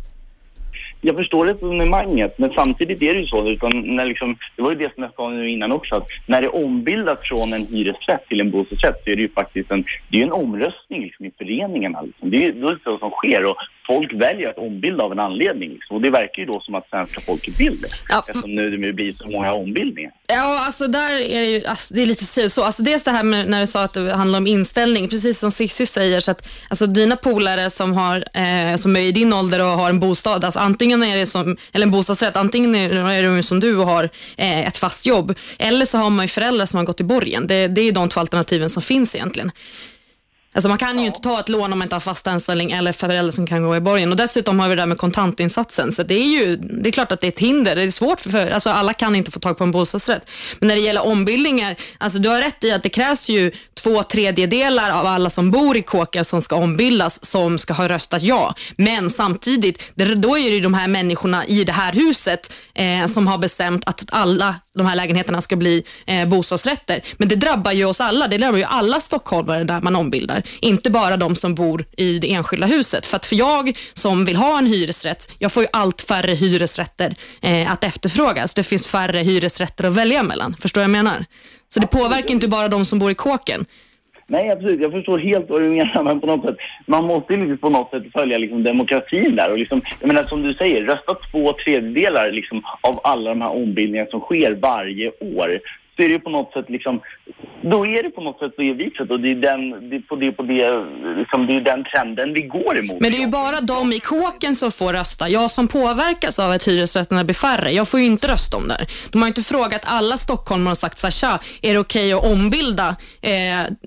Jag förstår resonemanget, men samtidigt är det ju så. Utan när liksom, det var ju det som jag sa nu innan också, att när det ombildas från en hyresrätt till en bostadsrätt så är det ju faktiskt en, det är en omröstning liksom, i föreningarna. Alltså. Liksom. Det är ju det så som sker och folk väljer att ombilda av en anledning. Och det verkar ju då som att svenska folket vill det. Ja. Eftersom nu det blir så många ombildningar. Ja, alltså där är det ju, alltså, det är lite så. Alltså dels det här med när du sa att det handlar om inställning, precis som Cissi säger, så att alltså dina polare som har, eh, som är i din ålder och har en bostad, alltså antingen är det som, eller en bostadsrätt, antingen är är de som du och har eh, ett fast jobb, eller så har man ju föräldrar som har gått i borgen. Det, det är de två alternativen som finns egentligen. Alltså man kan ju inte ta ett lån om man inte har fast anställning eller föräldrar som kan gå i borgen. Och dessutom har vi det där med kontantinsatsen. Så det är ju, det är klart att det är ett hinder. Det är svårt för, för alltså alla kan inte få tag på en bostadsrätt. Men när det gäller ombildningar, alltså du har rätt i att det krävs ju två tredjedelar av alla som bor i kåken som ska ombildas som ska ha röstat ja. Men samtidigt, då är det ju de här människorna i det här huset eh, som har bestämt att alla de här lägenheterna ska bli eh, bostadsrätter. Men det drabbar ju oss alla. Det drabbar ju alla stockholmare där man ombildar. Inte bara de som bor i det enskilda huset. För att för jag som vill ha en hyresrätt, jag får ju allt färre hyresrätter eh, att efterfrågas. Det finns färre hyresrätter att välja mellan. Förstår jag vad jag menar? Så det påverkar inte bara de som bor i kåken. Nej, absolut. Jag förstår helt vad du menar, men på något sätt, man måste liksom på något sätt följa liksom demokratin där. Och liksom, jag menar, som du säger, rösta två tredjedelar liksom, av alla de här ombildningarna som sker varje år så är det ju på något sätt liksom, då är det på något sätt på det viset och det är den, det på det, på det, liksom, det är den trenden vi går emot. Men det är ju bara de i kåken som får rösta. Jag som påverkas av att hyresrätterna blir färre, jag får ju inte rösta om det. De har inte frågat alla stockholmare och sagt så här, är det okej att ombilda eh,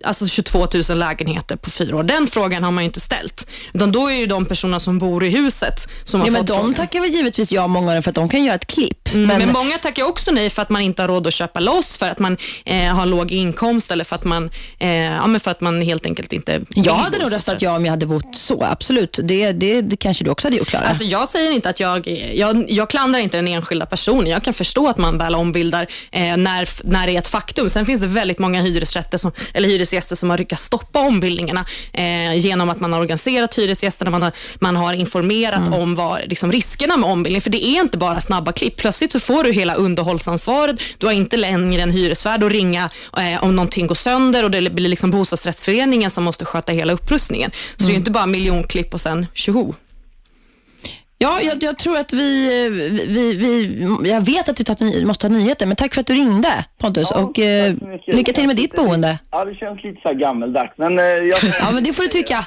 alltså 22 000 lägenheter på fyra år? Den frågan har man ju inte ställt. Utan då är ju de personerna som bor i huset som har Ja, men fått de frågan. tackar väl givetvis ja många dem för att de kan göra ett klipp. Mm, men, men, många tackar också nej för att man inte har råd att köpa loss, för att man eh, har låg inkomst eller för att man, eh, ja, men för att man helt enkelt inte jag hade nog röstat ja om jag hade bott så, absolut. Det, det, det kanske du också hade gjort, Klara. Alltså jag säger inte att jag, jag, jag klandrar inte den enskilda personen. Jag kan förstå att man väl ombildar eh, när, när det är ett faktum. Sen finns det väldigt många hyresrätter som, eller hyresgäster som har lyckats stoppa ombildningarna eh, genom att man har organiserat hyresgästerna, man har, man har informerat om vad liksom, riskerna med ombildning. För det är inte bara snabba klipp. Plötsligt så får du hela underhållsansvaret. Du har inte längre en hyresvärd att ringa eh, om någonting går sönder och det blir liksom bostadsrättsföreningen som måste sköta hela upprustningen. Så det är inte bara miljonklipp och sen tjoho. Ja, jag, jag tror att vi, vi, vi, jag vet att vi tar, måste ha nyheter, men tack för att du ringde Pontus Ja, och eh, lycka till med ditt boende. Ja, det känns lite så här gammeldags, men... eh, Jag... Ja, men det får du tycka.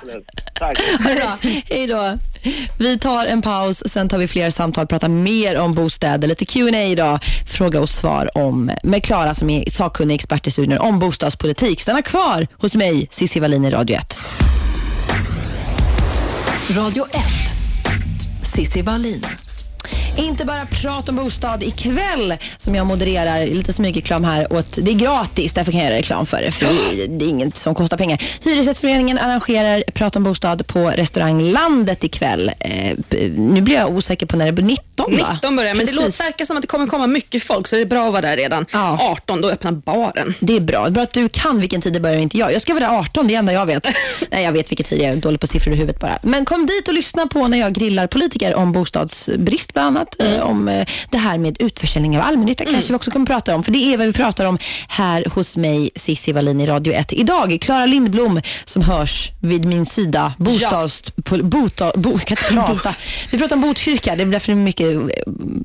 Tack. Hej då. Vi tar en paus, sen tar vi fler samtal, pratar mer om bostäder, lite Q&A idag, fråga och svar om, med Klara som är sakkunnig expert i studion om bostadspolitik. Stanna kvar hos mig, Cissi Wallin i Radio 1. Radio 1. Sissi Wallin. Inte bara prat om bostad ikväll som jag modererar lite smygreklam här åt, det är gratis, därför kan jag göra reklam för det, för det är, det inget som kostar pengar. Hyresgästföreningen arrangerar prat om bostad på restaurang Landet ikväll. Eh, nu blir jag osäker på när det blir 19 va? 19 börjar, men det Precis. låter, verkar som att det kommer komma mycket folk, så det är bra att vara där redan. Ja. 18, då öppnar baren. Det är bra. Bra att du kan vilken tid det börjar inte jag. Jag ska vara där 18, det är enda jag vet. Nej, jag vet vilken tid jag är dålig på siffror i huvudet bara. Men kom dit och lyssna på när jag grillar politiker om bostadsbrist bland annat. Eh, om eh, det här med utförsäljning av allmännytta kanske vi också kommer prata om. För det är vad vi pratar om här hos mig, Cissi Wallin i Radio 1. Idag, Klara Lindblom som hörs vid min sida. Bostads... po- Bota, bo, kan inte prata. Vi pratar om Botkyrka, det är därför det är mycket,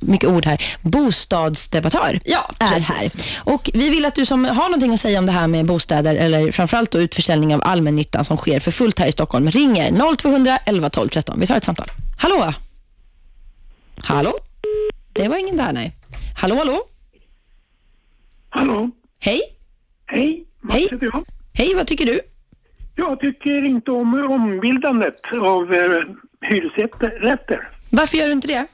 mycket ord här. Bostadsdebattör Ja, är här. Och vi vill att du som har någonting att säga om det här med bostäder eller framförallt då utförsäljning av allmännyttan som sker för fullt här i Stockholm ringer 0200 11 12 13. Vi tar ett samtal. Hallå? Hallå? Det var ingen där, nej. Hallå, hallå? Hallå? Hej? Hej, Mats Hej. heter jag. Hej, vad tycker du? Jag tycker inte om ombildandet av eh, hyresrätter. Varför gör du inte det?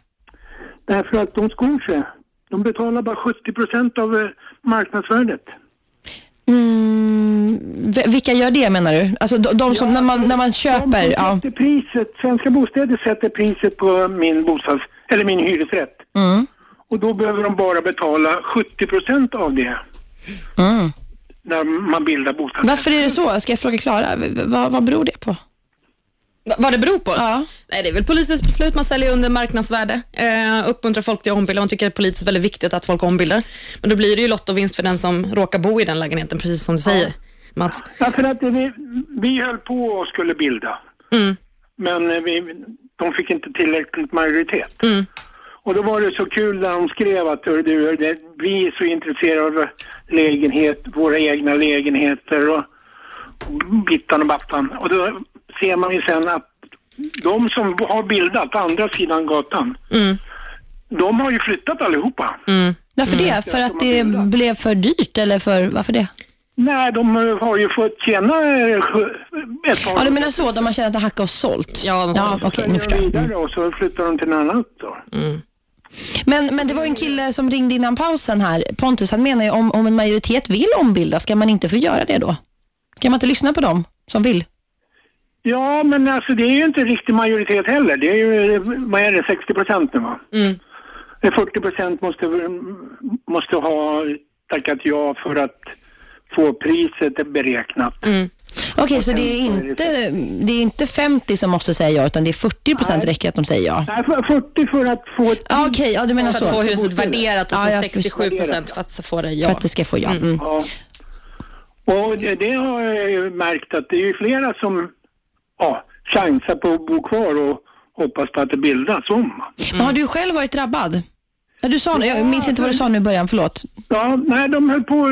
Därför att de skor sig. De betalar bara 70 procent av eh, marknadsvärdet. Mm, v- vilka gör det menar du? Alltså de, de som, när, man, när man De köper, som ja. sätter priset, Svenska Bostäder sätter priset på min bostads, eller min hyresrätt. Mm, Och då behöver de bara betala 70 procent av det mm. när man bildar bostadsrätt. Varför är det så? Ska jag fråga Klara? Vad, vad beror det på? Va- Vad det beror på? Ja. Nej, det är väl polisens beslut. Man säljer under marknadsvärde. Eh, uppmuntrar folk till att ombilda. Man tycker att det är politiskt väldigt viktigt att folk ombildar. Men då blir det ju lott och vinst för den som råkar bo i den lägenheten, precis som du säger, Mats. Ja, för att vi, vi höll på och skulle bilda. Mm. Men eh, vi, de fick inte tillräckligt majoritet. Mm. Och då var det så kul när de skrev att "Hör du, det, vi är så intresserade av lägenhet, våra egna lägenheter och, bittan och battan. Och då ser man ju sen att de som har bildat andra sidan gatan, Mm. de har ju flyttat allihopa. Mm. Varför det? För att det blev för dyrt eller för, varför det? Nej, de eh, har ju fått tjäna eh, ett par Ja, du menar så. De har tjänat en hacka och sålt? Ja, de ja okej, nu förstår jag. Mm. vidare och så flyttar de till något annat då. Men, men det var en kille som ringde innan pausen här. Pontus, han menar ju om, om en majoritet vill ombilda, ska man inte få göra det då? Kan man inte lyssna på dem som vill? Ja, men alltså det är ju inte riktig majoritet heller. Det är ju, vad är det, 60 procent nu va? Mm. Det är 40 procent måste, måste ha tackat ja för att få priset beräknat. Mm. Okej, så det är, inte, det är inte 50 som måste säga ja, utan det är 40 procent räcker att de säger ja? Nej, för- 40 för att få ett Ja, Okej, ja, du menar För så. att få huset värderat och så Ja, jag 67 procent för att få det För ja. att det ska få ja. Mm. Ja. Och det, det har jag ju märkt att det är ju flera som ja, chansar på att bo kvar och hoppas på att det bildas om. Men har du själv varit drabbad? Ja, du sa, jag minns inte vad du sa nu i början, förlåt. Ja, nej, de höll på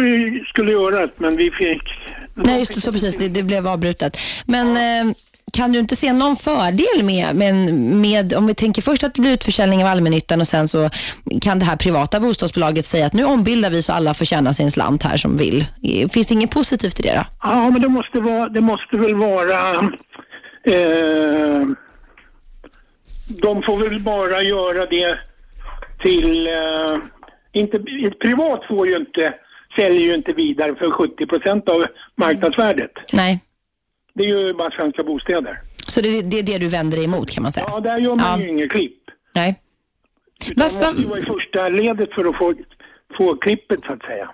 skulle göra det, men vi fick... Nej, just det, så precis. Det, det blev avbrutet. Men eh, kan du inte se någon fördel med, med, med, om vi tänker först att det blir utförsäljning av allmännyttan och sen så kan det här privata bostadsbolaget säga att nu ombildar vi så alla får tjäna sin slant här som vill. Finns det inget positivt i det då? Ja, men det måste, vara, det måste väl vara... Eh, de får väl bara göra det till... Eh, inte, ett privat får ju inte, säljer ju inte vidare för 70 procent av marknadsvärdet. Nej. Det är ju bara Svenska Bostäder. Så det, det är det du vänder dig emot kan man säga? Ja, där gör man Ja. ju inget klipp. Nej. Utan Varför- man måste ju vara i första ledet för att få, få klippet så att säga.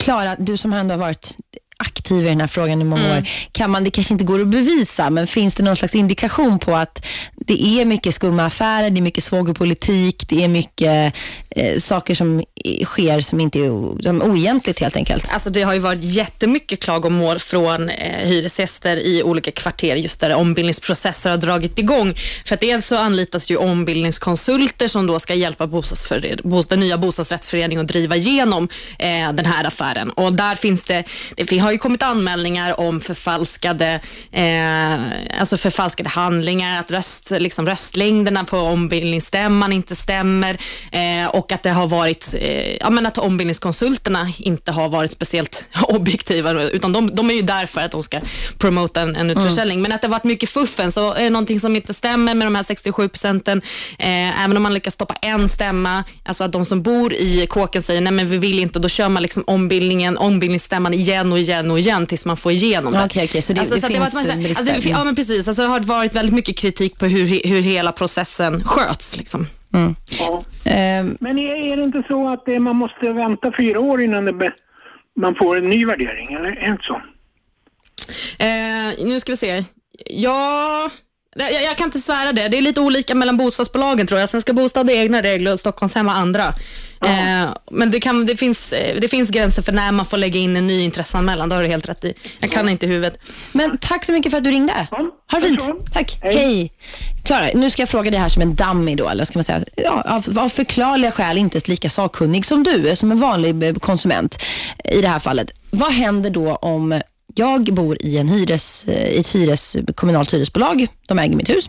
Klara, du som ändå har varit aktiv i den här frågan i många år. Kan man, det kanske inte går att bevisa, men finns det någon slags indikation på att det är mycket skumma affärer, det är mycket svågerpolitik, det är mycket eh, saker som sker som inte är, som oegentligt helt enkelt? Alltså det har ju varit jättemycket klagomål från eh, hyresgäster i olika kvarter just där ombildningsprocesser har dragit igång. För att dels så anlitas ju ombildningskonsulter som då ska hjälpa bostadsföre- den nya bostadsrättsföreningen att driva igenom eh, den här affären. Och där finns det, det har ju kommit anmälningar om förfalskade, eh, alltså förfalskade handlingar, att röst, liksom röstlängderna på ombildningsstämman inte stämmer eh, och att det har varit, eh, ja men att ombildningskonsulterna inte har varit speciellt objektiva utan de, de är ju där för att de ska promota en, en utförsäljning. Men att det har varit mycket fuffen så är det någonting som inte stämmer med de här 67 procenten. Eh, även om man lyckas stoppa en stämma, alltså att de som bor i kåken säger nej men vi vill inte, då kör man liksom ombildningen, ombildningsstämman igen och igen och igen tills man får igenom det. Okej, okej, så det- det att finns alltså, det, Ja men precis, alltså, det har varit väldigt mycket kritik på hur, hur hela processen sköts. Liksom. Ja. Eh, Men är, är det inte så att det, man måste vänta fyra år innan det be, man får en ny värdering? Eller är det inte så? Eh, nu ska vi se. Ja, jag, jag kan inte svära det. Det är lite olika mellan bostadsbolagen tror jag. Svenska Bostad har egna regler och Stockholmshem har andra. Eh, men det, kan, det, finns, eh, det finns gränser för när man får lägga in en ny intresseanmälan. Det har du helt rätt i. Jag kan inte i huvudet. men tack så mycket för att du ringde. Ha det fint. tack. Hej. Hej. Klara, nu ska jag fråga dig här som en dummy då, eller ska man säga, ja, av, av förklarliga skäl inte lika sakkunnig som du, som en vanlig eh, konsument i det här fallet. Vad händer då om jag bor i en hyres, eh, i ett hyres, kommunalt hyresbolag, de äger mitt hus.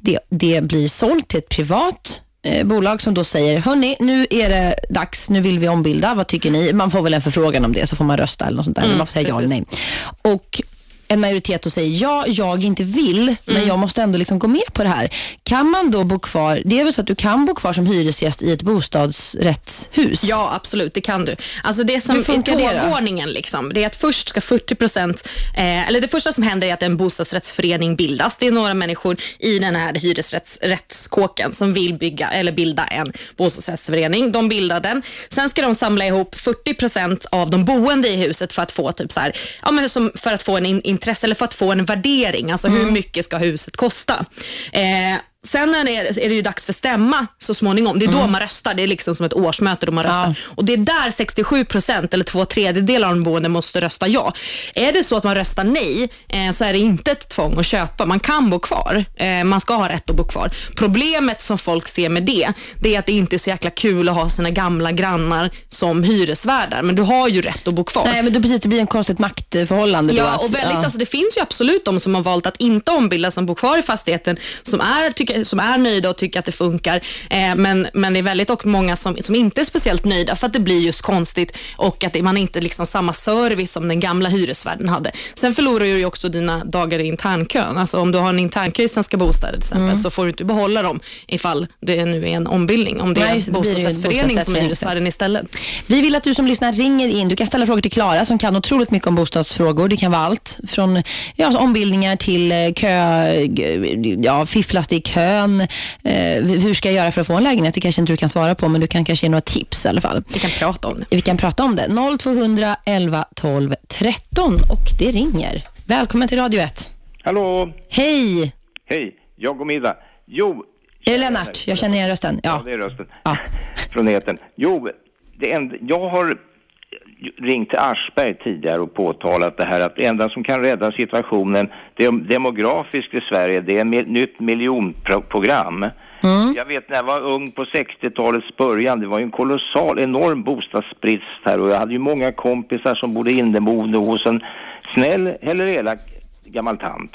Det, det blir sålt till ett privat eh, bolag som då säger, hörni, nu är det dags, nu vill vi ombilda, vad tycker ni? Man får väl en förfrågan om det, så får man rösta eller något sånt där. Mm, man får säga ja eller nej. precis. Och en majoritet då säger ja, jag inte vill, men Mm. jag måste ändå liksom gå med på det här. Kan man då bo kvar, det är väl så att du kan bo kvar som hyresgäst i ett bostadsrättshus? Ja, absolut. Det kan du. Alltså det som funkar det då? tågordningen, liksom, det är att först ska 40 procent, eh, eller det första som händer är att en bostadsrättsförening bildas. Det är några människor i den här hyresrättskåken som vill bygga eller bilda en bostadsrättsförening. De bildar den. Sen ska de samla ihop 40 procent av de boende i huset för att få typ så här, ja, men som, för att få en in, intresse eller för att få en värdering. Alltså hur mycket ska huset kosta? Eh, Sen är det, är det ju dags för stämma så småningom. Det är då man röstar. Det är liksom som ett årsmöte då man röstar. Och Det är där 67 procent eller två tredjedelar av de boende måste rösta ja. Är det så att man röstar nej eh, så är det inte ett tvång att köpa. Man kan bo kvar. Eh, man ska ha rätt att bo kvar. Problemet som folk ser med det, det är att det inte är så jäkla kul att ha sina gamla grannar som hyresvärdar. Men du har ju rätt att bo kvar. Nej, men det, precis, det blir en konstigt maktförhållande då. Ja, att, och väldigt, ja. alltså, det finns ju absolut de som har valt att inte ombilda, som bor kvar i fastigheten, som är, tycker, som är nöjda och tycker att det funkar. Eh, men, men det är väldigt och många som, som inte är speciellt nöjda för att det blir just konstigt och att man inte liksom samma service som den gamla hyresvärden hade. Sen förlorar du ju också dina dagar i internkön. Alltså om du har en internkö i Svenska Bostäder till exempel Mm. så får du inte behålla dem ifall det nu är en ombildning. Om det Nej, är en bostadsrättsförening som är hyresvärden istället. Vi vill att du som lyssnar ringer in. Du kan ställa frågor till Klara som kan otroligt mycket om bostadsfrågor. Det kan vara allt från ja, ombildningar till eh, kö, ja, fifflas i kön. Eh, hur ska jag göra för att få en lägenhet? Det kanske inte du kan svara på, men du kan kanske ge några tips i alla fall. Vi kan prata om det. Vi kan prata om det. 0200 11 12 13 och det ringer. Välkommen till Radio 1. Hallå! Hej! Hej, jag och Middag. Jo, Är det Lennart? Jag känner igen rösten. ja. Ja. det är rösten Ja. från etern. Jo, det enda, jag har ringt till Aschberg tidigare och påtalat det här att det enda som kan rädda situationen dem- demografiskt i Sverige det är ett nytt miljonprogram. Jag vet när jag var ung på 60-talets början, det var ju en kolossal, enorm bostadsbrist här och jag hade ju många kompisar som bodde inneboende hos en snäll eller elak gammal tant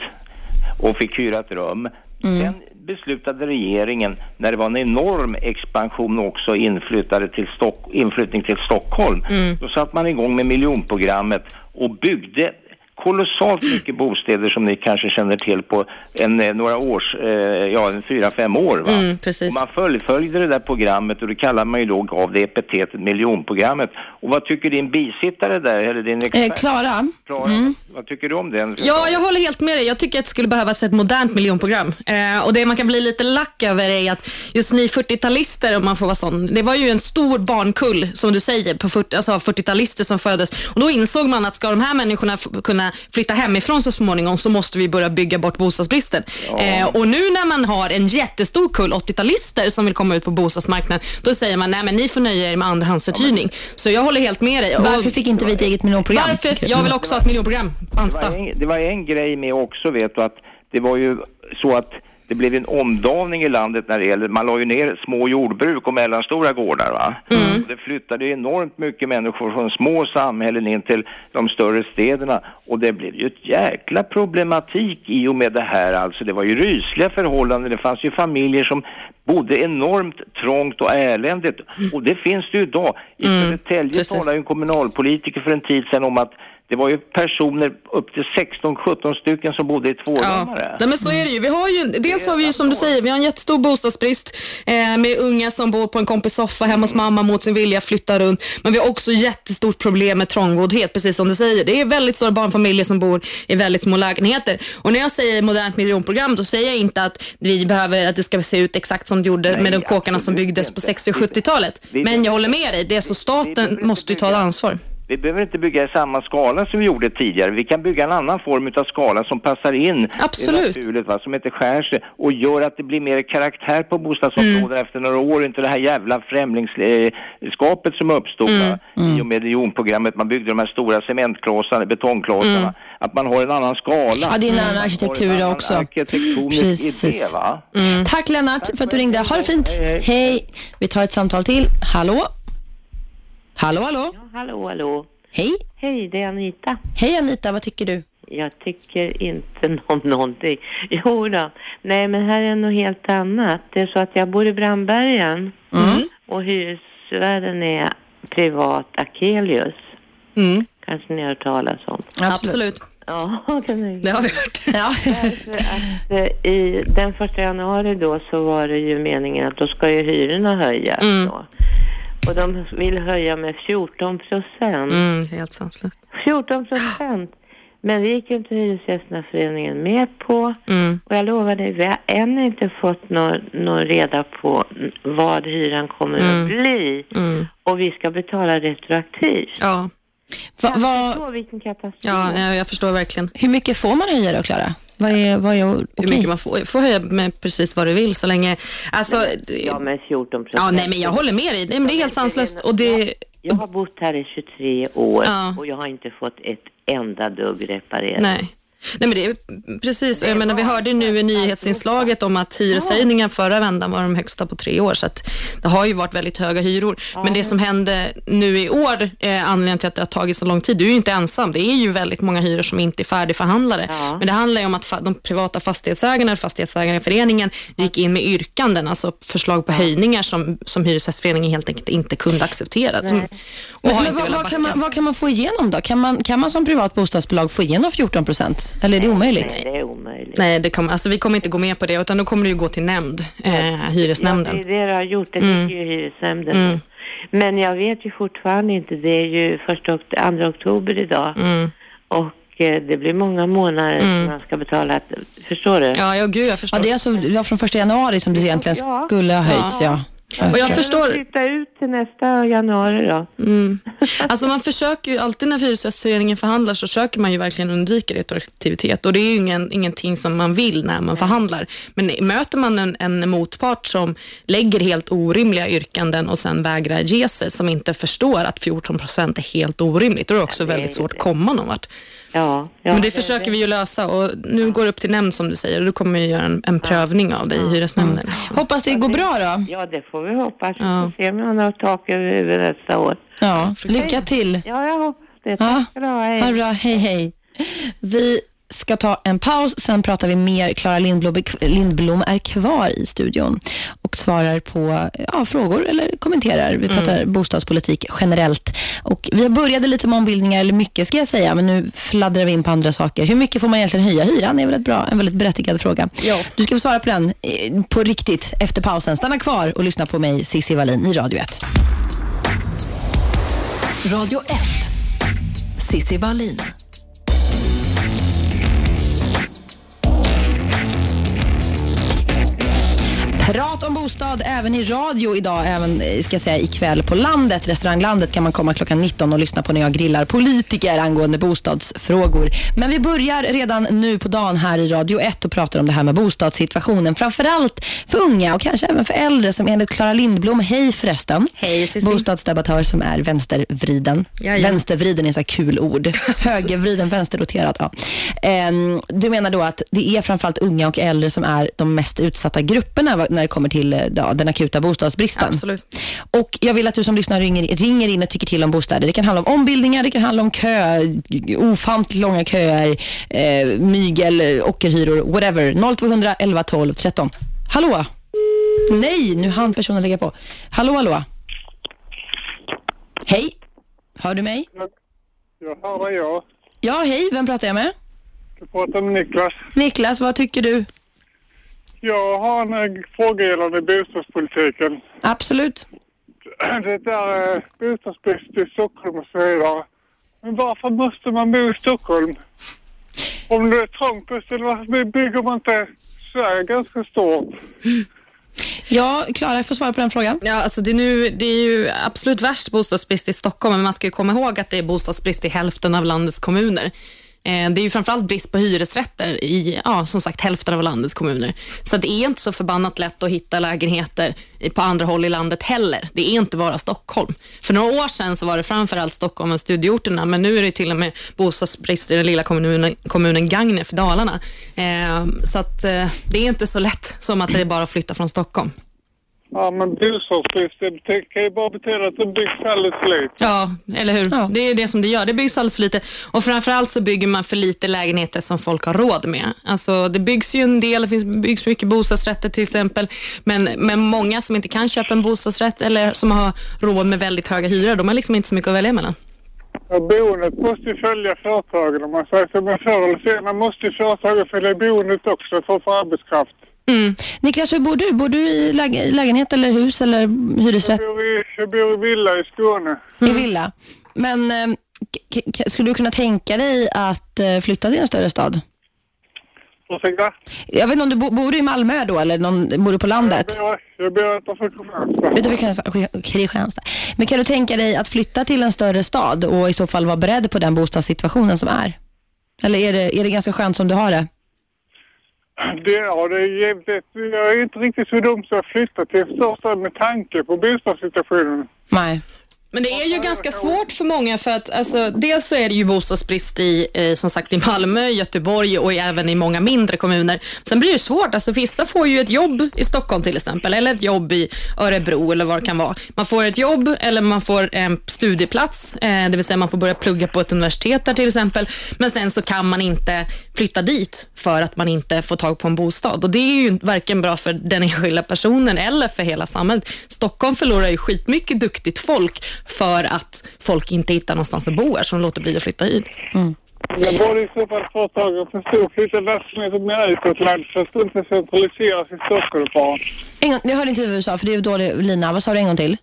och fick hyra ett rum. Sen beslutade regeringen, när det var en enorm expansion också inflyttade till Stock, inflyttning till Stockholm, då satte man igång med miljonprogrammet och byggde kolossalt mycket bostäder som ni kanske känner till på en, eh, några års, eh, ja en fyra, fem år. Va? Mm. Och man fullföljde det där programmet och det kallar man ju då av det epitetet miljonprogrammet. Och vad tycker din bisittare där, eller din Eh, expert? Klara? Klara, Vad tycker du om den? Ja, jag håller helt med dig. Jag tycker att det skulle behövas ett modernt miljonprogram. Eh, och det man kan bli lite lack över är att just ni 40-talister, om man får vara sån, det var ju en stor barnkull, som du säger, på 40, alltså 40-talister som föddes. Och då insåg man att ska de här människorna f- kunna flytta hemifrån så småningom så måste vi börja bygga bort bostadsbristen. Eh, och nu när man har en jättestor kull 80-talister som vill komma ut på bostadsmarknaden, då säger man nej men ni får nöja er med andrahandsuthyrning. Så jag håller helt med dig. Och Varför fick inte vi ett eget miljonprogram? Varför? Jag vill också ha ett miljonprogram. Det var, en, det var en grej med också vet du att det var ju så att det blev en omdaning i landet när det gäller, man la ju ner små jordbruk och mellanstora gårdar va. Och Det flyttade enormt mycket människor från små samhällen in till de större städerna och det blev ju ett jäkla problematik i och med det här alltså. Det var ju rysliga förhållanden, det fanns ju familjer som bodde enormt trångt och eländigt och det finns det ju idag. I Södertälje precis. talar ju en kommunalpolitiker för en tid sedan om att det var ju personer upp till 16-17 stycken som bodde i Ja, tvårummare. Nej, men så är det ju. Vi har ju dels har vi ju som du säger, vi har en jättestor bostadsbrist eh, med unga som bor på en kompis soffa hemma hos mamma mot sin vilja, flyttar runt. Men vi har också jättestort problem med trångboddhet, precis som du säger. Det är väldigt stora barnfamiljer som bor i väldigt små lägenheter. Och när jag säger modernt miljonprogram, då säger jag inte att vi behöver att det ska se ut exakt som det gjorde Nej, med de kåkarna som byggdes på inte. 60 och 70-talet. Vi- Men jag håller med dig, det är så staten måste ju ta bygga- ansvar. Vi behöver inte bygga i samma skala som vi gjorde tidigare. Vi kan bygga en annan form av skala som passar in Absolut. i naturligt, va? som inte skär sig och gör att det blir mer karaktär på bostadsområden Mm. efter några år. Inte det här jävla främlingskapet som uppstod Mm. va? i och med miljonprogrammet. Man byggde de här stora cementklossarna, betongklossarna. Mm. Att man har en annan skala. Ja, det är en annan arkitektur annan också. Precis. idé va? Tack Lennart för att du ringde. Ha det fint. Hej, Hej. hej. Vi tar ett samtal till. Hallå? Hallå, hallå? Hallå, hallå. Hej. Hej, det är Anita. Hej Anita, vad tycker du? Jag tycker inte om någonting. Jo då. Nej, men här är något helt annat. Det är så att jag bor i Brandbergen och hyresvärden är privat Akelius. Mm. Kanske ni har hört talas om. Absolut. Ja, kan ni. Det har vi hört. Ja. Att eh, i den första januari då så var det ju meningen att då ska ju hyrorna höjas Mm. då. Och de vill höja med 14 procent. Mm, helt sanslöst. 14 procent. Men det gick ju inte Hyresgästerna föreningen med på. Mm. Och jag lovar dig, vi har än inte fått någon nå reda på vad hyran kommer Mm. att bli. Mm. Och vi ska betala retroaktivt. Ja. Va, Jag va, förstår vilken katastrof. Ja, jag förstår verkligen. hur mycket får man höja då, Klara? Vad är, vad är okej? Hur mycket man får, får höja med precis vad du vill så länge... Alltså, Ja, men 14 procent. ja, nej, men jag håller med dig. Nej, men det är helt sanslöst. Och det, Jag har bott här i 23 år Ja. och jag har inte fått ett enda dugg reparerat. nej. Nej, men det är precis. Jag menar, vi hörde nu i nyhetsinslaget om att hyreshöjningen förra vändan var de högsta på tre år, så att det har ju varit väldigt höga hyror. Men det som hände nu i år, eh, anledningen till att det har tagit så lång tid, du är ju inte ensam. Det är ju väldigt många hyror som inte är färdigförhandlade. Men det handlar ju om att de privata fastighetsägarna, fastighetsägarföreningen, gick in med yrkanden, alltså förslag på höjningar som, som Hyresgästföreningen helt enkelt inte kunde acceptera. Och Men, men vad, vad, kan man, vad kan man få igenom då? Kan man, kan man som privat bostadsbolag få igenom 14 procent? Eller är det omöjligt? Nej, det är omöjligt. Nej, det kommer, alltså, vi kommer inte gå med på det, utan då kommer det ju gå till nämnd, eh, hyresnämnden. Ja, det är det du har gjort. Det Mm. ligger ju i hyresnämnden. Men jag vet ju fortfarande inte. Det är ju första och andra oktober idag. Mm. Och eh, det blir många månader som man ska betala. Förstår du? Ja, ja, gud, jag förstår. Ja, det är alltså det var från första januari som det egentligen Ja. skulle ha höjts. Ja. Och jag förstår, flytta ut till nästa januari då? alltså man försöker ju alltid när Hyresgästföreningen förhandlar så försöker man ju verkligen undvika retroaktivitet och det är ju ingen, ingenting som man vill när man förhandlar. Men möter man en, en motpart som lägger helt orimliga yrkanden och sen vägrar ge sig, som inte förstår att 14 procent är helt orimligt, då är det också väldigt svårt att komma någon vart. Ja. ja Men det försöker vi ju lösa och nu går det upp till nämnd som du säger och då kommer vi göra en, en prövning av det i hyresnämnden. Hoppas det går bra då. Ja, det får vi hoppas. Vi Ja. får se om han har tak över huvudet nästa år. Ja, lycka till. Ja, jag hoppas det. Ja. Tack ska du ha. Hej. Ha bra. Hej, hej. Vi ska ta en paus, sen pratar vi mer. Klara Lindblom, Lindblom är kvar i studion och svarar på ja, frågor eller kommenterar. Vi pratar bostadspolitik generellt. Och vi började lite med ombildningar, eller mycket ska jag säga, men nu fladdrar vi in på andra saker. Hur mycket får man egentligen höja hyran? Det är väl ett bra, en väldigt berättigad fråga. Ja. Du ska få svara på den eh, på riktigt efter pausen. Stanna kvar och lyssna på mig, Cissi Wallin, i Radio 1. Radio 1. Sissi Wallin. Prat om bostad även i radio idag, även eh, ska jag säga ikväll på landet. Restauranglandet kan man komma klockan 19 och lyssna på när jag grillar politiker angående bostadsfrågor. Men vi börjar redan nu på dagen här i Radio 1 och pratar om det här med bostadssituationen. Framförallt för unga och kanske även för äldre som enligt Klara Lindblom, hej förresten, Hej, Cissi. bostadsdebattör som är vänstervriden. Jajamän. Vänstervriden är så kul ord. Högervriden, vänsterroterad. Ja. Ehm, du menar då att det är framförallt unga och äldre som är de mest utsatta grupperna när det kommer till eh, ja, den akuta bostadsbristen. Absolut. Och jag vill att du som lyssnar ringer, ringer in och tycker till om bostäder. Det kan handla om ombildningar, det kan handla om kö, ofantligt långa köer, eh, mygel, ockerhyror, whatever. 0200 11 12 13. Hallå? Nej, nu hann personen lägga på. Hallå, hallå? Hej? Hör du mig? Jag hör dig, ja. Ja, hej. Vem pratar jag med? Du pratar med Niklas. Niklas, vad tycker du? Jag har en eh, fråga gällande bostadspolitiken. Absolut. Det är eh, bostadsbrist i Stockholm och så vidare. Men varför måste man bo i Stockholm? Om det är trångt, varför bygger man inte Sverige ganska stort? Ja, Klara, jag får svara på den frågan. Ja, alltså det, är nu, det är ju absolut värst bostadsbrist i Stockholm, men man ska ju komma ihåg att det är bostadsbrist i hälften av landets kommuner. Eh, det är ju framförallt brist på hyresrätter i, ja, som sagt, hälften av landets kommuner. Så det är inte så förbannat lätt att hitta lägenheter på andra håll i landet heller. Det är inte bara Stockholm. För några år sedan så var det framförallt Stockholm och studieorterna, men nu är det till och med bostadsbrist i den lilla kommunen, kommunen Gagnef i Dalarna. Eh, så att eh, det är inte så lätt som att det är bara att flytta från Stockholm. Ja, men bostadsbrist det kan ju bara betyda att det byggs alldeles för lite. Ja, eller hur? Ja. Det är det som det gör. Det byggs alldeles för lite. Och framförallt så bygger man för lite lägenheter som folk har råd med. Alltså, det byggs ju en del, det finns, byggs mycket bostadsrätter till exempel. Men, men många som inte kan köpa en bostadsrätt eller som har råd med väldigt höga hyror, de har liksom inte så mycket att välja mellan. Ja, boendet måste ju följa företagen om man säger så. Men förr eller senare måste ju företagen följa boendet också för att få arbetskraft. Mm. Niklas, hur bor du? Bor du i läge- lägenhet eller hus eller hyresrätt? Jag bor i, jag bor i villa i Skåne. I villa. Men eh, skulle du kunna tänka dig att eh, flytta till en större stad? Ursäkta? Jag vet inte om du bo, bor du i Malmö då eller någon, bor du på landet? Jag bor, jag bor utanför Kristianstad. Utanför Kristianstad. Men kan du tänka dig att flytta till en större stad och i så fall vara beredd på den bostadssituationen som är? Eller är det, är det ganska skönt som du har det? Det, ja, det är givetvis. Jag är inte riktigt så dum så jag flyttar till stad med tanke på bostadssituationen. Nej. Men det är ju ganska svårt för många för att alltså, dels så är det ju bostadsbrist i, eh, som sagt, i Malmö, Göteborg och även i många mindre kommuner. Sen blir det ju svårt. Alltså, vissa får ju ett jobb i Stockholm till exempel eller ett jobb i Örebro eller vad det kan vara. Man får ett jobb eller man får en studieplats, eh, det vill säga man får börja plugga på ett universitet där till exempel. Men sen så kan man inte flytta dit för att man inte får tag på en bostad. Och Det är ju varken bra för den enskilda personen eller för hela samhället. Stockholm förlorar ju skitmycket duktigt folk för att folk inte hittar någonstans att bo här, så de låter bli att flytta hit. Jag borde i så fall företag förstå och flytta verksamheten mer utåt landet så att inte centraliseras i Stockholm bara. En gång, jag hörde inte vad du sa, för det är dålig lina. Vad sa du en gång till?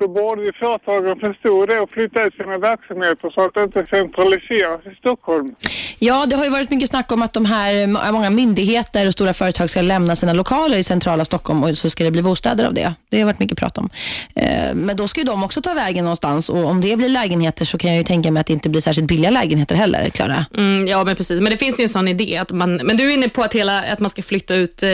Då borde ju företagen förstå det och flytta ut sina verksamheter så att det inte centraliseras i Stockholm. Ja, det har ju varit mycket snack om att de här många myndigheter och stora företag ska lämna sina lokaler i centrala Stockholm och så ska det bli bostäder av det. Det har varit mycket prat om. Eh, Men då ska ju de också ta vägen någonstans och om det blir lägenheter så kan jag ju tänka mig att det inte blir särskilt billiga lägenheter heller, Klara. Mm, ja, men precis. Men det finns ju en sån idé. Att man, men du är inne på att, hela, att man ska flytta ut eh,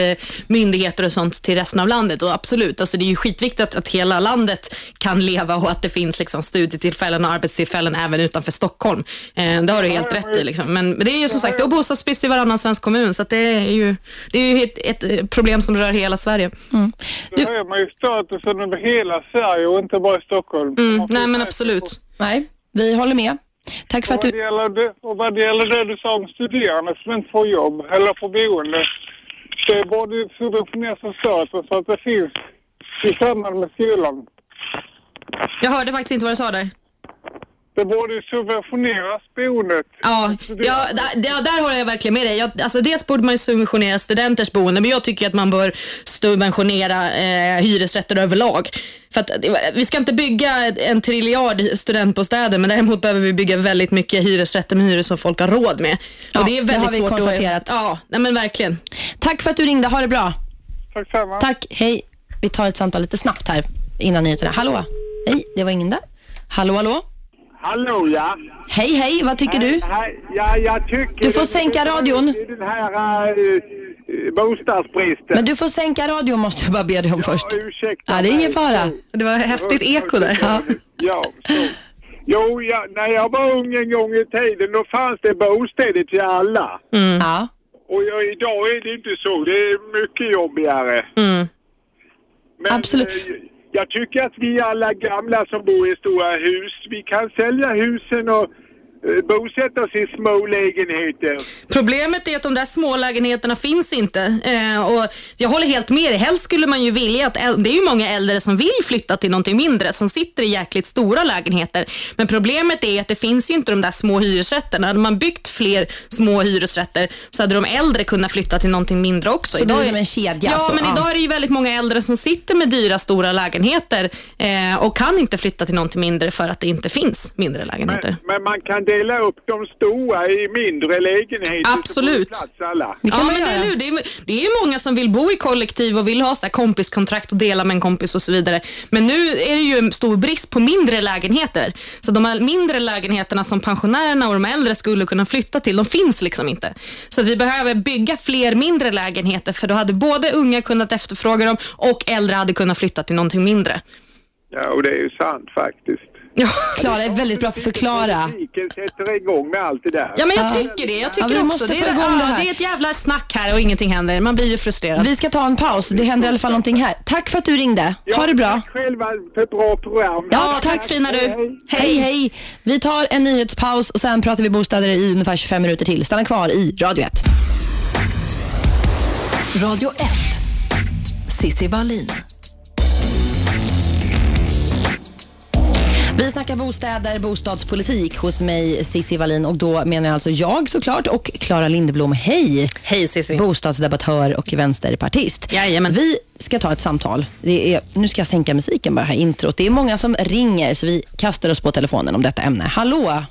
myndigheter och sånt till resten av landet. Och absolut, alltså det är ju skitviktigt att, att hela landet kan leva och att det finns liksom, studietillfällen och arbetstillfällen även utanför Stockholm. Eh, det har du helt rätt i. Liksom. Men, men det är ju som sagt, det är bostadsbrist i varannan svensk kommun, så att det är ju, det är ju ett, ett problem som rör hela Sverige. Då höjer man ju statusen över hela Sverige och inte bara i Stockholm. Mm, nej, men absolut. Nej, vi håller med. Tack för att Och vad, du... det gäller det, och vad det gäller det du sa om studerande som inte får jobb eller får boende. Det borde ju subventioneras av staten så att det finns i samband med skolan. Jag hörde faktiskt inte vad du sa där. Det borde subventioneras boendet. Ja, ja där, där, håller jag verkligen med dig. Jag, alltså dels borde man ju subventionera studenters boende, men jag tycker att man bör subventionera eh, hyresrätter överlag. För att, eh, vi ska inte bygga en triljard studentbostäder, men däremot behöver vi bygga väldigt mycket hyresrätter med hyror som folk har råd med. Ja, Och det är det väldigt har vi svårt konstaterat. Att, ja, nej men verkligen. Tack för att du ringde. Ha det bra. Tack samma. Tack. Hej. Vi tar ett samtal lite snabbt här innan nyheterna. Hallå? Hej, det var ingen där. Hallå, hallå? Hallå ja. Hej, hej. Vad tycker du? Hej, ja, jag tycker... Du får sänka radion. Är Den här uh, bostadsbristen. Men du får sänka radion måste jag bara be dig om först. ursäkta Ja, det är ingen fara. Det var häftigt eko där. Ja. Ja. Jo, ja, när jag var ung en gång i tiden då fanns det bostäder till alla. Ja. Och jag, idag är det inte så. Det är mycket jobbigare. Mm. Men, Absolut. eh, jag tycker att vi alla gamla som bor i stora hus, vi kan sälja husen och bosätta oss i små lägenheter. Problemet är att de där små lägenheterna finns inte. Eh, och jag håller helt med dig. Helst skulle man ju vilja att, det är ju många äldre som vill flytta till någonting mindre, som sitter i jäkligt stora lägenheter. Men problemet är att det finns ju inte de där små hyresrätterna. Hade man byggt fler små hyresrätter så hade de äldre kunnat flytta till någonting mindre också. Så det är som en kedja, Ja, så, men ja. idag är det ju väldigt många äldre som sitter med dyra stora lägenheter eh, och kan inte flytta till någonting mindre för att det inte finns mindre lägenheter. Men man kan dela upp de stora i mindre lägenheter. Absolut. Så plats alla. Det kan ja, men det, är, nu. det, är, det är ju många som vill bo i kollektiv och vill ha så här kompiskontrakt och dela med en kompis och så vidare. Men nu är det ju en stor brist på mindre lägenheter. Så de här mindre lägenheterna som pensionärerna och de äldre skulle kunna flytta till, de finns liksom inte. Så att vi behöver bygga fler mindre lägenheter för då hade både unga kunnat efterfråga dem och äldre hade kunnat flytta till någonting mindre. Ja, och det är ju sant faktiskt. Ja. Klara är väldigt bra på att förklara. Politiken sätter igång med allt det där. Ja men jag Ja. tycker det. Jag tycker Ja, också måste det. få Är, igång det här. det är ett jävla snack här och ingenting händer. Man blir ju frustrerad. Vi ska ta en paus. Det händer i alla fall någonting här. Tack för att du ringde. Ha det bra. Tack själva för ett bra program. Ja, tack fina du. Hej, hej. Vi tar en nyhetspaus och sen pratar vi bostäder i ungefär 25 minuter till. Stanna kvar i Radio 1. Radio 1. Sissi Wallin. Vi snackar bostäder, bostadspolitik hos mig Cissi Wallin och då menar jag alltså jag såklart och Klara Lindblom. Hej! Hej Cissi. Bostadsdebattör och vänsterpartist. Jajamän. Vi ska ta ett samtal. Det är, nu ska jag sänka musiken bara här introt. Det är många som ringer så vi kastar oss på telefonen om detta ämne. Hallå?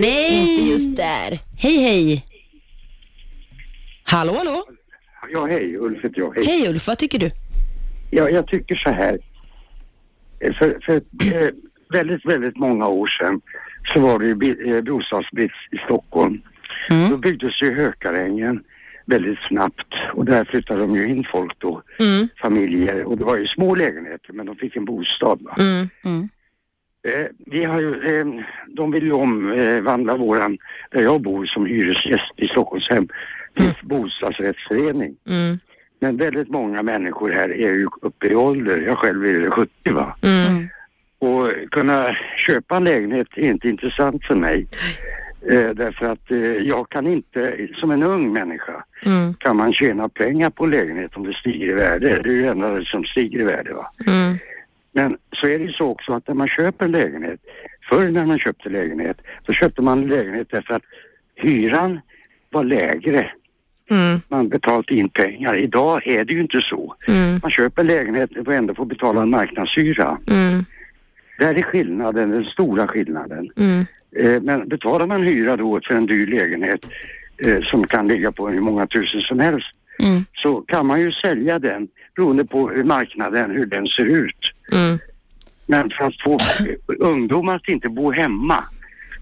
Nej. Inte just där. Hej, hej. Hallå, hallå? Ja, hej. Ulf heter jag. Hej. Hej Ulf, vad tycker du? Ja, jag tycker så här. Eh, För, för eh, väldigt, väldigt många år sedan så var det ju eh, bostadsbrist i Stockholm. Då byggdes ju Hökarängen väldigt snabbt och där flyttade de ju in folk då, familjer och det var ju små lägenheter men de fick en bostad. Mm. Mm. Eh, vi har ju, eh, de vill ju omvandla våran, där jag bor som hyresgäst i Stockholmshem, till bostadsrättsförening. Mm. Men väldigt många människor här är ju uppe i ålder. Jag själv är 70 va. Mm. Och kunna köpa en lägenhet är inte intressant för mig. Eh, därför att eh, jag kan inte, som en ung människa, Mm. kan man tjäna pengar på en lägenhet om det stiger i värde. Det är ju det enda som stiger i värde va. Mm. Men så är det ju så också att när man köper en lägenhet, förr när man köpte lägenhet, då köpte man en lägenhet därför att hyran var lägre. Mm. Man betalt in pengar. Idag är det ju inte så. Mm. Man köper en lägenhet och ändå får betala en marknadshyra. Där är skillnaden, den stora skillnaden. Mm. Eh, men betalar man hyra då för en dyr lägenhet eh, som kan ligga på hur många tusen som helst Mm. så kan man ju sälja den beroende på hur marknaden, hur den ser ut. Mm. Men för att få ungdomar att inte bo hemma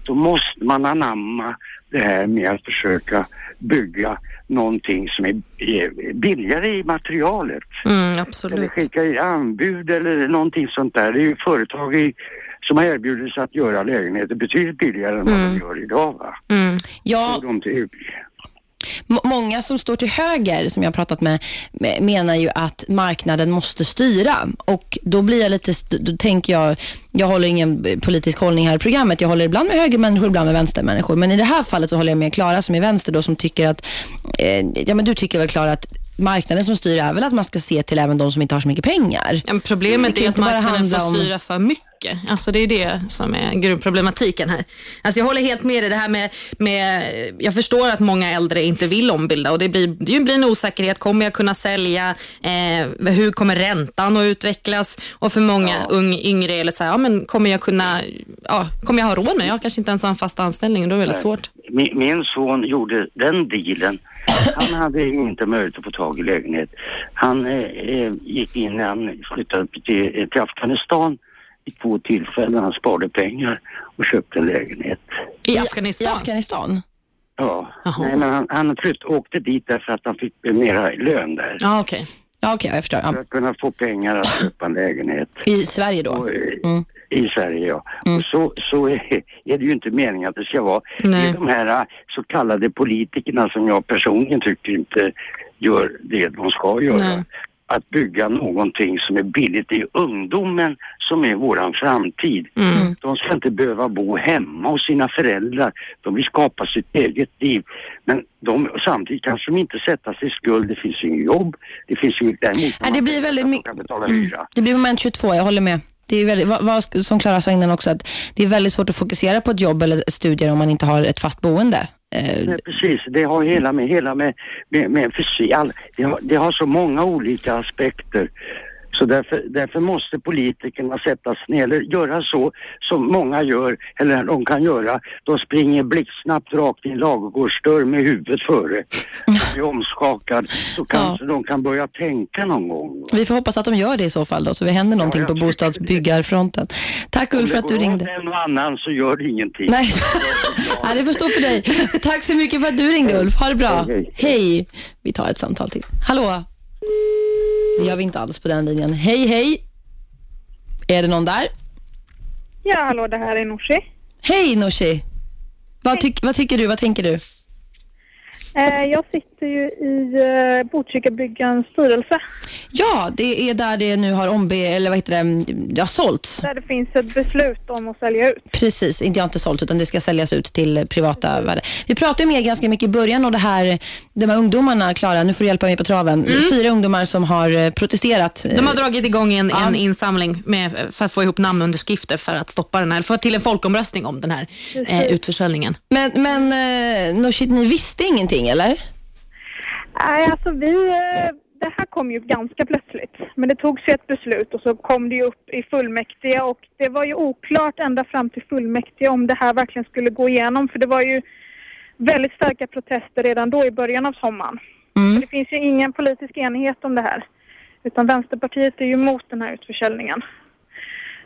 då måste man anamma det här med att försöka bygga någonting som är billigare i materialet. Mm, Eller absolut. skicka i anbud eller någonting sånt där. Det är ju företag i, som har erbjudit sig att göra lägenheter betydligt billigare än vad de gör idag. Va? Mm. Ja, de till, Många som står till höger, som jag har pratat med, me- menar ju att marknaden måste styra. Och då blir jag lite, då tänker jag, jag håller ingen politisk hållning här i programmet. Jag håller ibland med högermänniskor, ibland med vänstermänniskor. Men i det här fallet så håller jag med Klara som är vänster då, som tycker att, eh, ja men du tycker väl Klara att marknaden som styr är väl att man ska se till även de som inte har så mycket pengar. Ja, problemet är att marknaden får styra för mycket. Alltså det är det som är grundproblematiken här. Alltså jag håller helt med dig. Det här med, med, jag förstår att många äldre inte vill ombilda och det blir, det blir en osäkerhet. Kommer jag kunna sälja? Eh, hur kommer räntan att utvecklas? Och för många ung, yngre är det så här, ja, men kommer jag kunna, ja, kommer jag ha råd med? Jag kanske inte ens har en fast anställning och då är det väldigt svårt. min, min son gjorde den dealen. Han hade inte möjlighet att få tag i lägenhet. Han eh, eh, gick in när han flyttade till, till Afghanistan i två tillfällen. Han sparade pengar och köpte en lägenhet. I I Afghanistan? Afghanistan? Ja. Nej, men han, han flytt, åkte dit därför att han fick mera lön där. Ja, okej. Ja, okej, jag förstår. För att kunna få pengar att köpa en lägenhet. I Sverige då? Och, eh, Mm. I Sverige ja. Och så, så är, är det ju inte meningen att det ska vara. Det Nej. är de här eh, så kallade politikerna som jag personligen tycker inte gör det de ska göra. Nej. Att bygga någonting som är billigt. Det är ungdomen som är våran framtid. Mm. De ska inte behöva bo hemma hos sina föräldrar. De vill skapa sitt eget liv. Men de, samtidigt kanske de inte sätta sig i skuld. Det finns inget jobb. Det finns inget däremot. Nej, det blir väldigt mycket- kan betala hyra. Det blir moment 22, jag håller med. Det är väldigt, vad, vad, som Klara sa innan också, att det är väldigt svårt att fokusera på ett jobb eller studier om man inte har ett fast boende. Eh, Nej, precis, det har hela med, hela med, med, med fysik, all, det, har, det har så många olika aspekter. Så därför, därför måste politikerna sätta sig ner, eller göra så som många gör, eller de kan göra. De springer blixtsnabbt rakt i en ladugårdsdörr med huvudet före. Och är omskakad, så kanske de kan börja tänka någon gång. vi får hoppas att de gör det i så fall då, så det händer någonting jag på bostadsbyggarfronten. Tack Ulf för att du Om det går ringde. en och annan så gör det ingenting. Nej, Nej det får stå för dig. Tack så mycket för att du ringde Ulf. Ha det bra. Hej, Hej. Vi tar ett samtal till. Hallå? Det gör vi inte alls på den linjen. Hej, hej. Är det någon där? Ja, hallå, det här är Nooshi. Hej Nooshi. Vad, tyck, vad tycker du? Vad tänker du? Eh, jag sitter ju i eh, Botkyrkabyggens styrelse Ja, det är där det nu har ombe, eller vad heter det, ja, sålts. där det finns ett beslut om att sälja ut. Precis, inte jag har inte sålt utan det ska säljas ut till privata värdar. Vi pratade ju med er ganska mycket i början och det här, de här ungdomarna, Klara, nu får du hjälpa mig på traven. Fyra ungdomar som har eh, protesterat. De har dragit igång en, en insamling med, för att få ihop namnunderskrifter för att stoppa den här, få till en folkomröstning om den här eh, utförsäljningen. Men, men eh, Nooshi, ni visste ingenting eller? Nej, alltså vi... eh, Det här kom ju ganska plötsligt. Men det togs ju ett beslut och så kom det ju upp i fullmäktige och det var ju oklart ända fram till fullmäktige om det här verkligen skulle gå igenom för det var ju väldigt starka protester redan då i början av sommaren. Mm. Det finns ju ingen politisk enighet om det här. Utan Vänsterpartiet är ju emot den här utförsäljningen.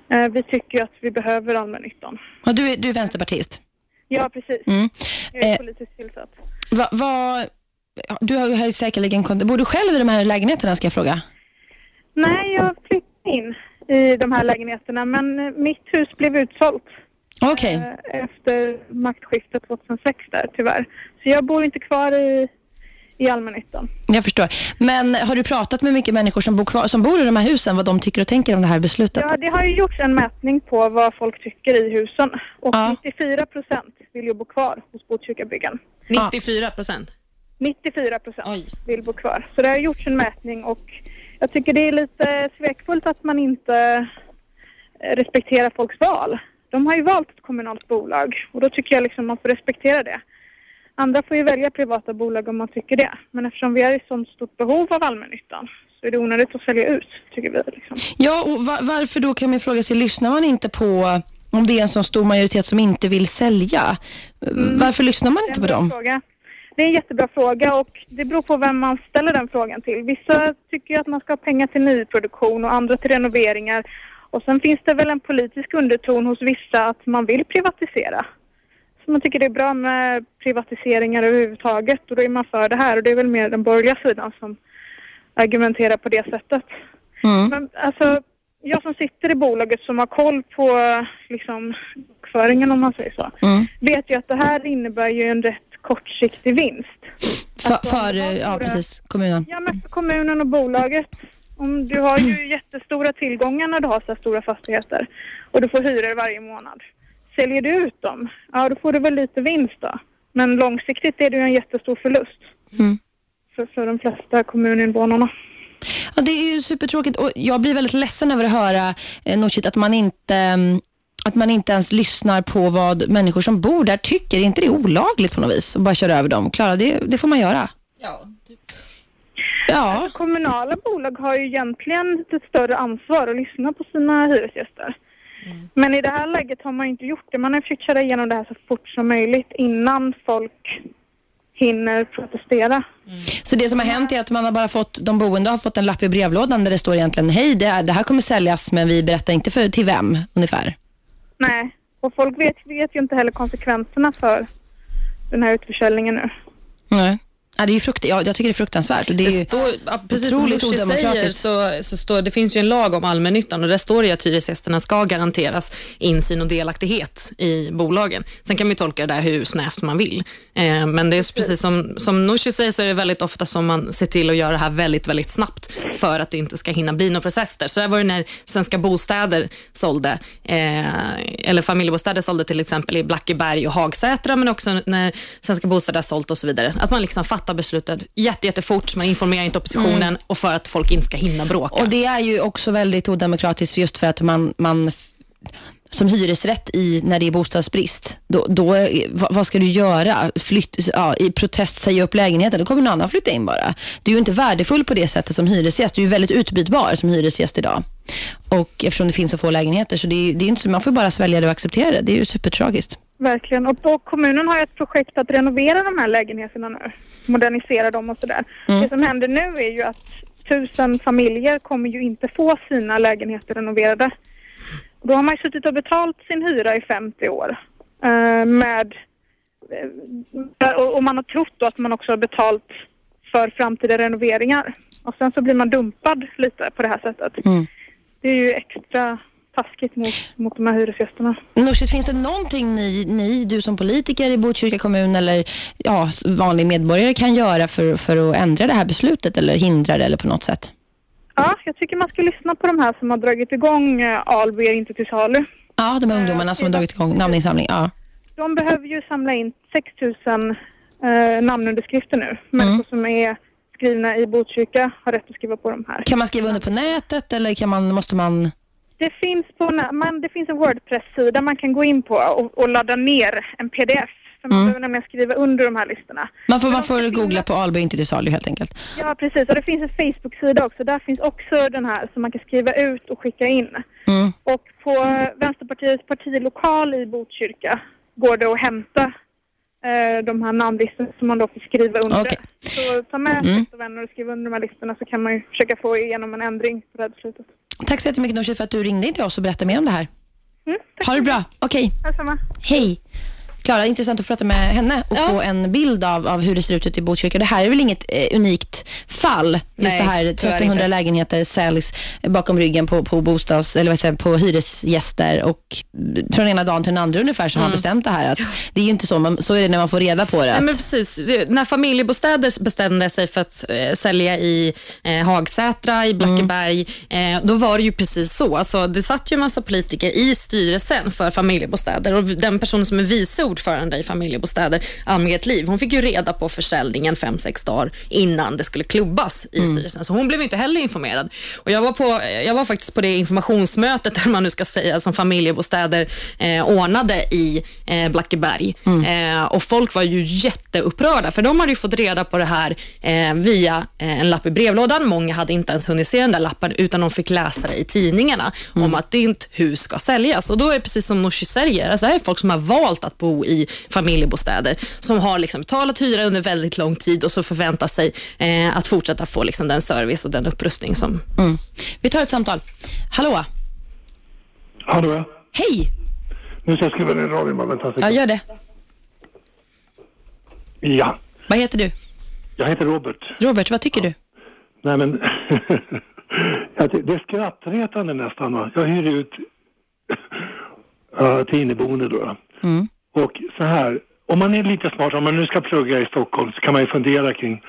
Eh, Vi tycker ju att vi behöver allmännyttan. Du, är, du är vänsterpartist. Ja, precis. Mm. Jag är Eh, politiskt tillsatt. Va, va, ja, du har ju säkerligen kontakt. Bor du själv i de här lägenheterna ska jag fråga? Nej, jag flyttade in i de här lägenheterna. Men eh, mitt hus blev utsålt Okej. eh, efter maktskiftet 2006 där tyvärr. Så jag bor inte kvar i, i allmännyttan. Jag förstår. Men har du pratat med mycket människor som bor, kvar, som bor i de här husen, vad de tycker och tänker om det här beslutet? Ja, det har ju gjorts en mätning på vad folk tycker i husen och 94 procent vill ju bo kvar hos Botkyrkabyggen. 94 procent? 94 procent vill bo kvar. Så det har gjorts en mätning och jag tycker det är lite svekfullt att man inte eh, respekterar folks val. De har ju valt ett kommunalt bolag och då tycker jag liksom man får respektera det. Andra får ju välja privata bolag om man tycker det. Men eftersom vi är i sånt stort behov av allmännyttan så är det onödigt att sälja ut, tycker vi. Liksom. Ja, och va- varför då kan man fråga sig, lyssnar man inte på om det är en sån stor majoritet som inte vill sälja? Varför lyssnar man inte på dem? fråga. Det är en jättebra fråga och det beror på vem man ställer den frågan till. Vissa tycker att man ska ha pengar till nyproduktion och andra till renoveringar. Och sen finns det väl en politisk underton hos vissa att man vill privatisera. Så man tycker det är bra med privatiseringar överhuvudtaget och då är man för det här och det är väl mer den borgerliga sidan som argumenterar på det sättet. Men alltså, jag som sitter i bolaget som har koll på liksom bokföringen om man säger så, vet ju att det här innebär ju en rätt kortsiktig vinst. För, för eh, ja, precis, kommunen. Ja, men för kommunen och bolaget. Om du har ju jättestora tillgångar när du har så här stora fastigheter och du får hyror varje månad. Säljer du ut dem, ja då får du väl lite vinst då. Men långsiktigt är det ju en jättestor förlust Mm. för, för de flesta kommuninvånarna. Ja, det är ju supertråkigt och jag blir väldigt ledsen över att höra eh, Nooshit, att man inte mm, att man inte ens lyssnar på vad människor som bor där tycker. Är inte det olagligt på något vis? att bara köra över dem? Klara, det, det får man göra. Ja. Alltså, kommunala bolag har ju egentligen ett större ansvar att lyssna på sina hyresgäster. Men i det här läget har man inte gjort det. Man har försökt köra igenom det här så fort som möjligt innan folk hinner protestera. Så det som har hänt är att man har bara fått, de boende har fått en lapp i brevlådan där det står egentligen, hej det, här- det här kommer säljas men vi berättar inte för, till vem ungefär. Nej, och folk vet, vet ju inte heller konsekvenserna för den här utförsäljningen nu. Nej. Ja, det är ju frukt, ja, jag tycker det är fruktansvärt. Och det är Det står, ja, precis som Nooshi säger så, så står, det finns ju en lag om allmännyttan och där står det att hyresgästerna ska garanteras insyn och delaktighet i bolagen. Sen kan man tolka det där hur snävt man vill. Eh, men det är precis som, som Nooshi säger så är det väldigt ofta som man ser till att göra det här väldigt, väldigt snabbt för att det inte ska hinna bli några processer. Så här var det när Svenska Bostäder sålde, eh, eller Familjebostäder sålde till exempel i Blackeberg och Hagsätra, men också när Svenska Bostäder har sålt och så vidare. Att man liksom fattar beslutet jätte, jättefort, man informerar inte oppositionen Mm. och för att folk inte ska hinna bråka. Och det är ju också väldigt odemokratiskt just för att man, man som hyresrätt i, när det är bostadsbrist, då, då, är- vad, ska du göra? Flytt, ja, I protest säga upp lägenheten, då kommer någon annan flytta in bara. Du är ju inte värdefull på det sättet som hyresgäst. Du är ju väldigt utbytbar som hyresgäst idag. Och eftersom det finns så få lägenheter, så det är, det är inte så, man får bara svälja det och acceptera det. Det är ju supertragiskt. Verkligen. Och, och kommunen har ett projekt att renovera de här lägenheterna nu. Modernisera dem och sådär. Mm. Det som händer nu är ju att tusen familjer kommer ju inte få sina lägenheter renoverade. Då har man ju suttit och betalt sin hyra i 50 år. Eh, med, eh, och, och man har trott då att man också har betalt för framtida renoveringar. Och sen så blir man dumpad lite på det här sättet. Mm. Det är ju extra taskigt mot, mot de här hyresgästerna. Nooshi, finns det någonting ni, ni, du som politiker i Botkyrka kommun eller ja, vanlig medborgare kan göra för, för att ändra det här beslutet eller hindra det eller på något sätt? Ja, jag tycker man ska lyssna på de här som har dragit igång eh, Alby är inte till salu. Ja, de ungdomarna som har dragit igång namninsamling. Ja. De behöver ju samla in 6 000 eh, namnunderskrifter nu. Människor som är skrivna i Botkyrka har rätt att skriva på de här. Kan man skriva under på nätet eller kan man, måste man... Det finns, på, man, det finns en Wordpress-sida man kan gå in på och, och ladda ner en pdf. För man Mm. behöver nämligen skriva under de här listorna. Man får, man får googla på Alby inte till salu helt enkelt. Ja, precis. Och det finns en Facebook-sida också. Där finns också den här som man kan skriva ut och skicka in. Mm. Och på Vänsterpartiets partilokal i Botkyrka går det att hämta eh, de här namnlistorna som man då får skriva under. Okej. Så ta med mm. vänner och skriv under de här listorna så kan man ju försöka få igenom en ändring på det här beslutet. Tack så jättemycket Nooshi för att du ringde in till oss och berättade mer om det här. Mm, ha det bra. Okej. Detsamma. Hej. Klara, intressant att prata med henne och få en bild av, av hur det ser ut ute i Botkyrka. Det här är väl inget eh, unikt fall? Just Nej, det här tyvärr 1300 inte. lägenheter säljs bakom ryggen på, på, bostads, eller vad säger, på hyresgäster och från ena dagen till den andra ungefär så har man bestämt det här. Att det är ju inte så, man, så är det när man får reda på det. Att, men precis. När familjebostäder bestämde sig för att eh, sälja i eh, Hagsätra, i Blackeberg, eh, då var det ju precis så. Alltså, det satt ju en massa politiker i styrelsen för familjebostäder och den personen som är vice ordförande i familjebostäder, Ann-Margret Liv, hon fick ju reda på försäljningen fem, sex dagar innan det skulle klubbas i styrelsen. Så hon blev inte heller informerad. Och jag, var på, jag var faktiskt på det informationsmötet, där man nu ska säga, som familjebostäder eh, ordnade i eh, Blackeberg. Eh, och folk var ju jätteupprörda, för de hade ju fått reda på det här eh, via eh, en lapp i brevlådan. Många hade inte ens hunnit se den där lappen, utan de fick läsa det i tidningarna om att ditt hus ska säljas. Och då är det precis som Nooshi säger, alltså här är folk som har valt att bo i familjebostäder, som har liksom betalat hyra under väldigt lång tid och så förväntar sig eh, att fortsätta få liksom den service och den upprustning som mm. Vi tar ett samtal. Hallå? Hallå ja. Hej! Nu ska jag skriva ner radion bara, vänta en Ja, gör det. Ja, Vad heter du? jag heter Robert. Robert, vad tycker du? Nej men, det är skrattretande nästan va. Jag hyr ut till inneboende då. då. Mm. Och så här, om man är lite smart, om man nu ska plugga i Stockholm så kan man ju fundera kring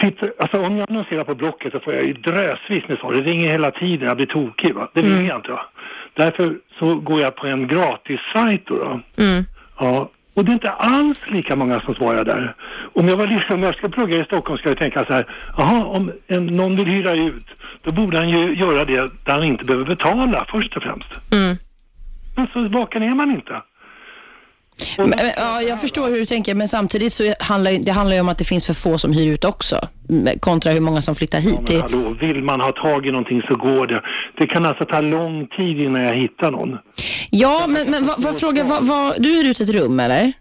Titta, alltså om jag annonserar på Blocket så får jag ju drösvis med svar. Det ringer hela tiden, jag blir tokig va. Det vill jag inte va. Därför så går jag på en gratis-sajt då. då. Ja, och det är inte alls lika många som svarar där. Om jag, var liksom, om jag ska plugga i Stockholm ska jag tänka så här, jaha, om en, någon vill hyra ut, då borde han ju göra det där han inte behöver betala först och främst. Men så vaken är man inte. Men, men, ja, jag förstår hur du tänker, men samtidigt så handlar det handlar ju om att det finns för få som hyr ut också, kontra hur många som flyttar hit. Men Det, hallå, vill man ha tag i någonting så går det. Det kan alltså ta lång tid innan jag hittar någon. ja, men, men vad, vad, fråga, vad, vad, du hyr ut ett rum, eller?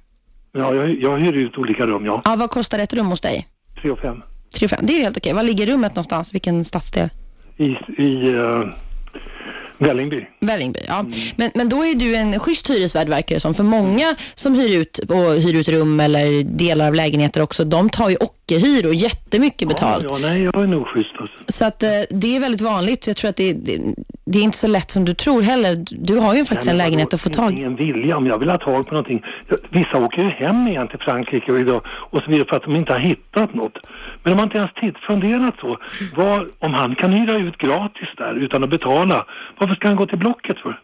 Ja, jag, jag hyr ut olika rum, ja. Ja, vad kostar ett rum hos dig? 3 och 5. 3 och fem. Det är ju helt okej. Var ligger rummet någonstans? Vilken stadsdel? I, i uh, Vällingby. Vällingby, ja. Men, men då är du en schysst hyresvärd verkar det som. För många som hyr ut, och hyr ut rum eller delar av lägenheter också, de tar ju ockerhyror, jättemycket betalt. Ja, nej, jag är nog schysst alltså. Så att eh, det är väldigt vanligt. Jag tror att det, det, det är inte så lätt som du tror heller. Du har ju faktiskt Nej, en lägenhet att få tag Ingen vilja. Om jag vill ha tag på någonting. Vissa åker ju hem igen till Frankrike och, idag, och så vidare för att de inte har hittat något. Men om man inte ens titt, funderat så. Vad, om han kan hyra ut gratis där utan att betala. Varför ska han gå till Blocket för?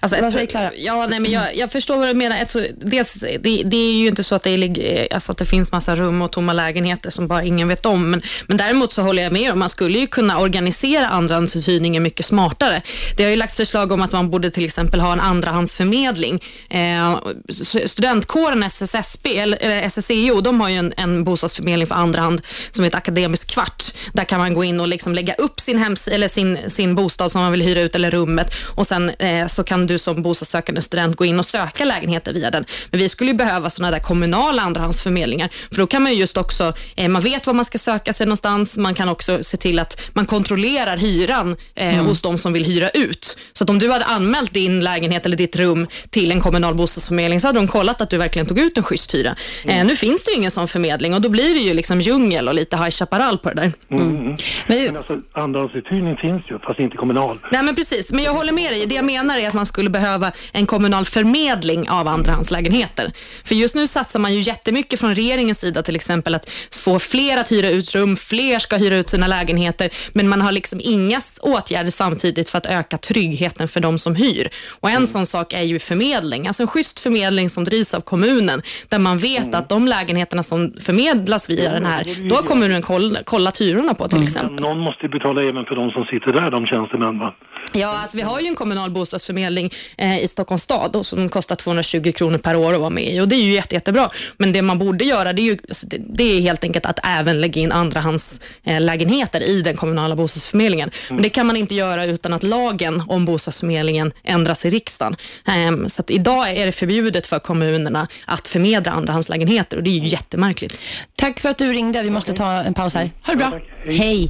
Alltså, Vad säger Clara? Ja, nej, men jag, jag förstår vad du menar. Alltså, dels, det, det är ju inte så att det, alltså, att det finns massa rum och tomma lägenheter som bara ingen vet om. Men, men däremot så håller jag med om man skulle ju kunna organisera andrahandsuthyrningen mycket smartare. Det har ju lagts förslag om att man borde till exempel ha en andrahandsförmedling. Eh, studentkåren SSSB, eller SSEO, de har ju en, en bostadsförmedling för andrahand som heter Akademisk kvart. Där kan man gå in och liksom lägga upp sin, hems eller sin, sin bostad som man vill hyra ut eller rummet och sen eh, så kan du som bostadssökande student gå in och söka lägenheter via den. Men vi skulle ju behöva sådana där kommunala andrahandsförmedlingar för då kan man ju just också, eh, man vet var man ska söka sig någonstans, man kan också se till att man kontrollerar hyran eh, Mm. hos de som vill hyra ut. Så att om du hade anmält din lägenhet eller ditt rum till en kommunal bostadsförmedling så hade de kollat att du verkligen tog ut en schysst hyra. Eh, nu finns det ju ingen sån förmedling och då blir det ju liksom djungel och lite High Chaparral på det där. Mm. Men, alltså, andrahandsuthyrning finns ju, fast inte kommunal. Nej men precis, men jag håller med dig. Det jag menar är att man skulle behöva en kommunal förmedling av andrahandslägenheter. För just nu satsar man ju jättemycket från regeringens sida till exempel att få fler att hyra ut rum, fler ska hyra ut sina lägenheter, men man har liksom inga åtgärder samtidigt för att öka tryggheten för de som hyr. Och en sån sak är ju förmedling, alltså en schysst förmedling som drivs av kommunen, där man vet att de lägenheterna som förmedlas via den här, då har kommunen koll, kollat hyrorna på till exempel. Men någon måste ju betala även för de som sitter där, de tjänstemän va? Ja, alltså vi har ju en kommunal bostadsförmedling eh, i Stockholms stad och som kostar 220 kronor per år att vara med i och det är ju jätte, jättebra. Men det man borde göra det är, ju, alltså, det, är helt enkelt att även lägga in andrahandslägenheter eh, i den kommunala bostadsförmedlingen. Men det kan man inte göra utan att lagen om bostadsförmedlingen ändras i riksdagen. Ehm, så idag är det förbjudet för kommunerna att förmedla andrahandslägenheter och det är ju jättemärkligt. Tack för att du ringde. Vi måste ta en paus här. Ha det bra. Hej.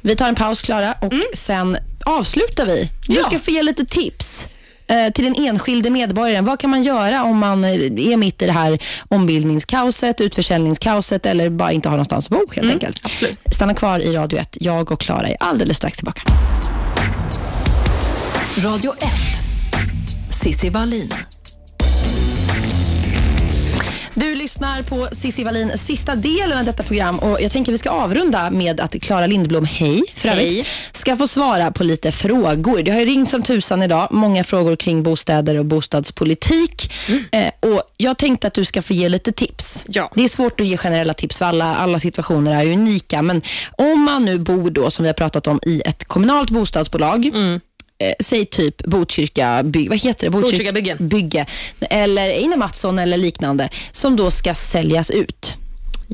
Vi tar en paus, Klara, och sen avslutar vi. Du ska få ge lite tips. eh, till den enskilde medborgaren. Vad kan man göra om man eh, är mitt i det här ombildningskaoset, utförsäljningskaoset eller bara inte har någonstans att bo helt Mm, enkelt. Stanna kvar i Radio 1. Jag och Klara är alldeles strax tillbaka. Radio 1. Sissi Wallin. Lyssnar på Cissi Wallin, sista delen av detta program och jag tänker vi ska avrunda med att Klara Lindblom, hej för Hej. övrigt, ska få svara på lite frågor. Det har ju ringt som tusan idag, många frågor kring bostäder och bostadspolitik. Eh, och jag tänkte att du ska få ge lite tips. Det är svårt att ge generella tips för alla, alla situationer är unika, men om man nu bor då, som vi har pratat om, i ett kommunalt bostadsbolag, eh, säg typ Botkyrka, by, vad heter det? Botkyrka bygge. bygge. Eller Einar Mattsson eller liknande som då ska säljas ut.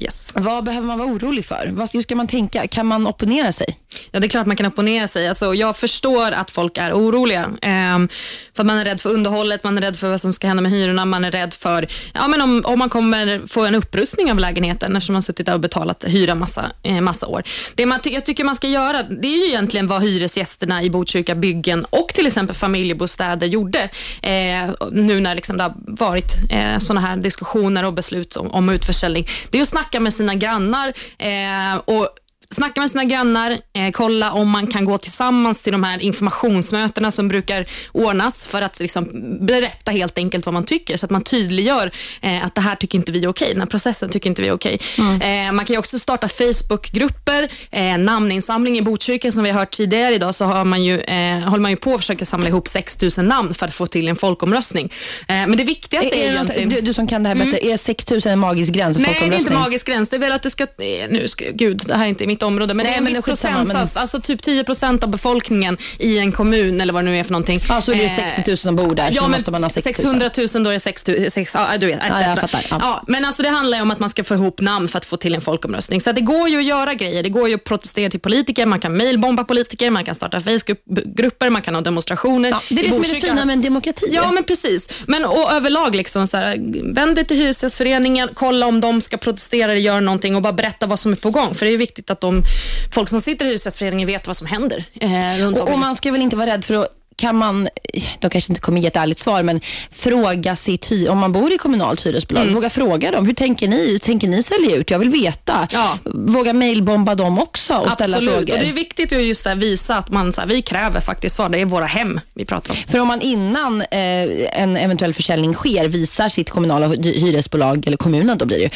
Yes. Vad behöver man vara orolig för? Vad, hur ska man tänka? Kan man opponera sig? Ja, det är klart man kan opponera sig. Alltså, jag förstår att folk är oroliga. ehm, för man är rädd för underhållet, man är rädd för vad som ska hända med hyrorna, man är rädd för ja, men om, om man kommer få en upprustning av lägenheten eftersom man suttit där och betalat hyra massa, eh, massa år. Det man ty- jag tycker man ska göra, det är ju egentligen vad hyresgästerna i Botkyrka byggen och till exempel familjebostäder gjorde eh, nu när liksom det har varit eh, sådana här diskussioner och beslut om, om utförsäljning. Det är att snacka med sina grannar eh, och Snacka med sina grannar, eh, kolla om man kan gå tillsammans till de här informationsmötena som brukar ordnas för att liksom, berätta helt enkelt vad man tycker så att man tydliggör eh, att det här tycker inte vi är okej, den här processen tycker inte vi är okej. Eh, man kan också starta Facebookgrupper, eh, namninsamling i Botkyrka som vi har hört tidigare idag så har man ju, eh, håller man ju på att försöka samla ihop 6 000 namn för att få till en folkomröstning. Eh, men det viktigaste är, Är, är egentligen... du, du som kan det här bättre, är 6 000 en magisk gräns för Nej, det är inte folkomröstning? magisk gräns. Det är väl att det ska... eh, Nu ska gud, det här är inte mitt område. Men Nej, det är en men viss procentsats. Alltså typ 10 procent av befolkningen i en kommun eller vad det nu är för någonting. Ja, så är det ju Eh, 60 000 som bor där, så ja, men måste man ha 6 000. 600 000, då är det 6 000. sex- Ja, du vet. Ja, jag fattar. Ja. Ja, men alltså det handlar ju om att man ska få ihop namn för att få till en folkomröstning. Så det går ju att göra grejer. Det går ju att protestera till politiker, man kan mejlbomba politiker, man kan starta Facebookgrupper, man kan ha demonstrationer. Ja, det är det som är det fina med en demokrati. Ja, men precis. Men och överlag, liksom, så här, vänd dig till Hyresgästföreningen, kolla om de ska protestera eller göra någonting och bara berätta vad som är på gång. För det är viktigt att de folk som sitter i Hyresgästföreningen vet vad som händer eh. Och, och man ska väl inte vara rädd för att kan man, de kanske inte kommer ge ett ärligt svar, men fråga sitt hy, om man bor i kommunalt hyresbolag, Mm. våga fråga dem. Hur tänker ni? Hur tänker ni sälja ut? Jag vill veta. Våga mejlbomba dem också och ställa Absolut, frågor. och det är viktigt att just visa att man, så här, vi kräver faktiskt svar. Det är våra hem vi pratar om. För om man innan eh, en eventuell försäljning sker visar sitt kommunala hy- hyresbolag, eller kommunen då blir det ju,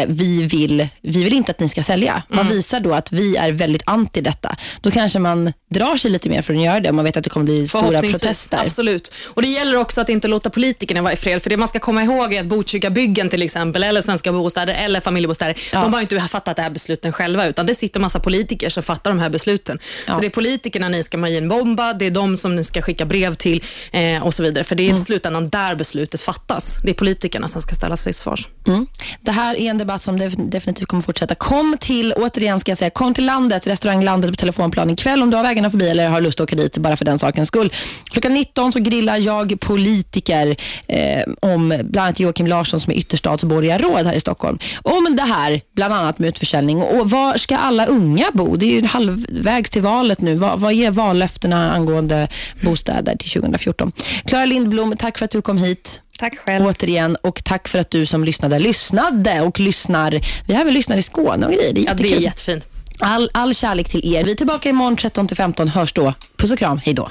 eh, vi, vill, vi vill inte att ni ska sälja. Man Mm. visar då att vi är väldigt anti detta. Då kanske man drar sig lite mer för att göra det om man vet att det kommer bli stora Förhoppningsvis, protester. Absolut. Och Det gäller också att inte låta politikerna vara i fred. För det man ska komma ihåg är att Botkyrka byggen till exempel, eller Svenska bostäder eller familjebostäder, de har inte fattat det här besluten själva, utan det sitter massa politiker som fattar de här besluten. Så det är politikerna ni ska bomba, det är de som ni ska skicka brev till eh, och så vidare. För det är i slutändan där beslutet fattas. Det är politikerna som ska ställas till svars. Mm. Det här är en debatt som def- definitivt kommer fortsätta. Kom till, återigen ska jag säga, kom till landet, restauranglandet på telefonplan ikväll om du har vägarna förbi eller har lust att åka dit bara för den sakens skull. Klockan 19 så grillar jag politiker eh, om bland annat Joakim Larsson som är ytterstadsborgarråd här i Stockholm. Om det här, bland annat med utförsäljning. Och var ska alla unga bo? Det är ju halvvägs till valet nu. Vad, vad är vallöftena angående bostäder till 2014? Klara Lindblom, tack för att du kom hit. Tack själv. Återigen och tack för att du som lyssnade lyssnade och lyssnar. Vi har väl lyssnat i Skåne och grejer. Det är Ja, det är jättekul. jättefint. All, all kärlek till er. Vi är tillbaka imorgon 13-15. Hörs då. Puss och kram. Hej då.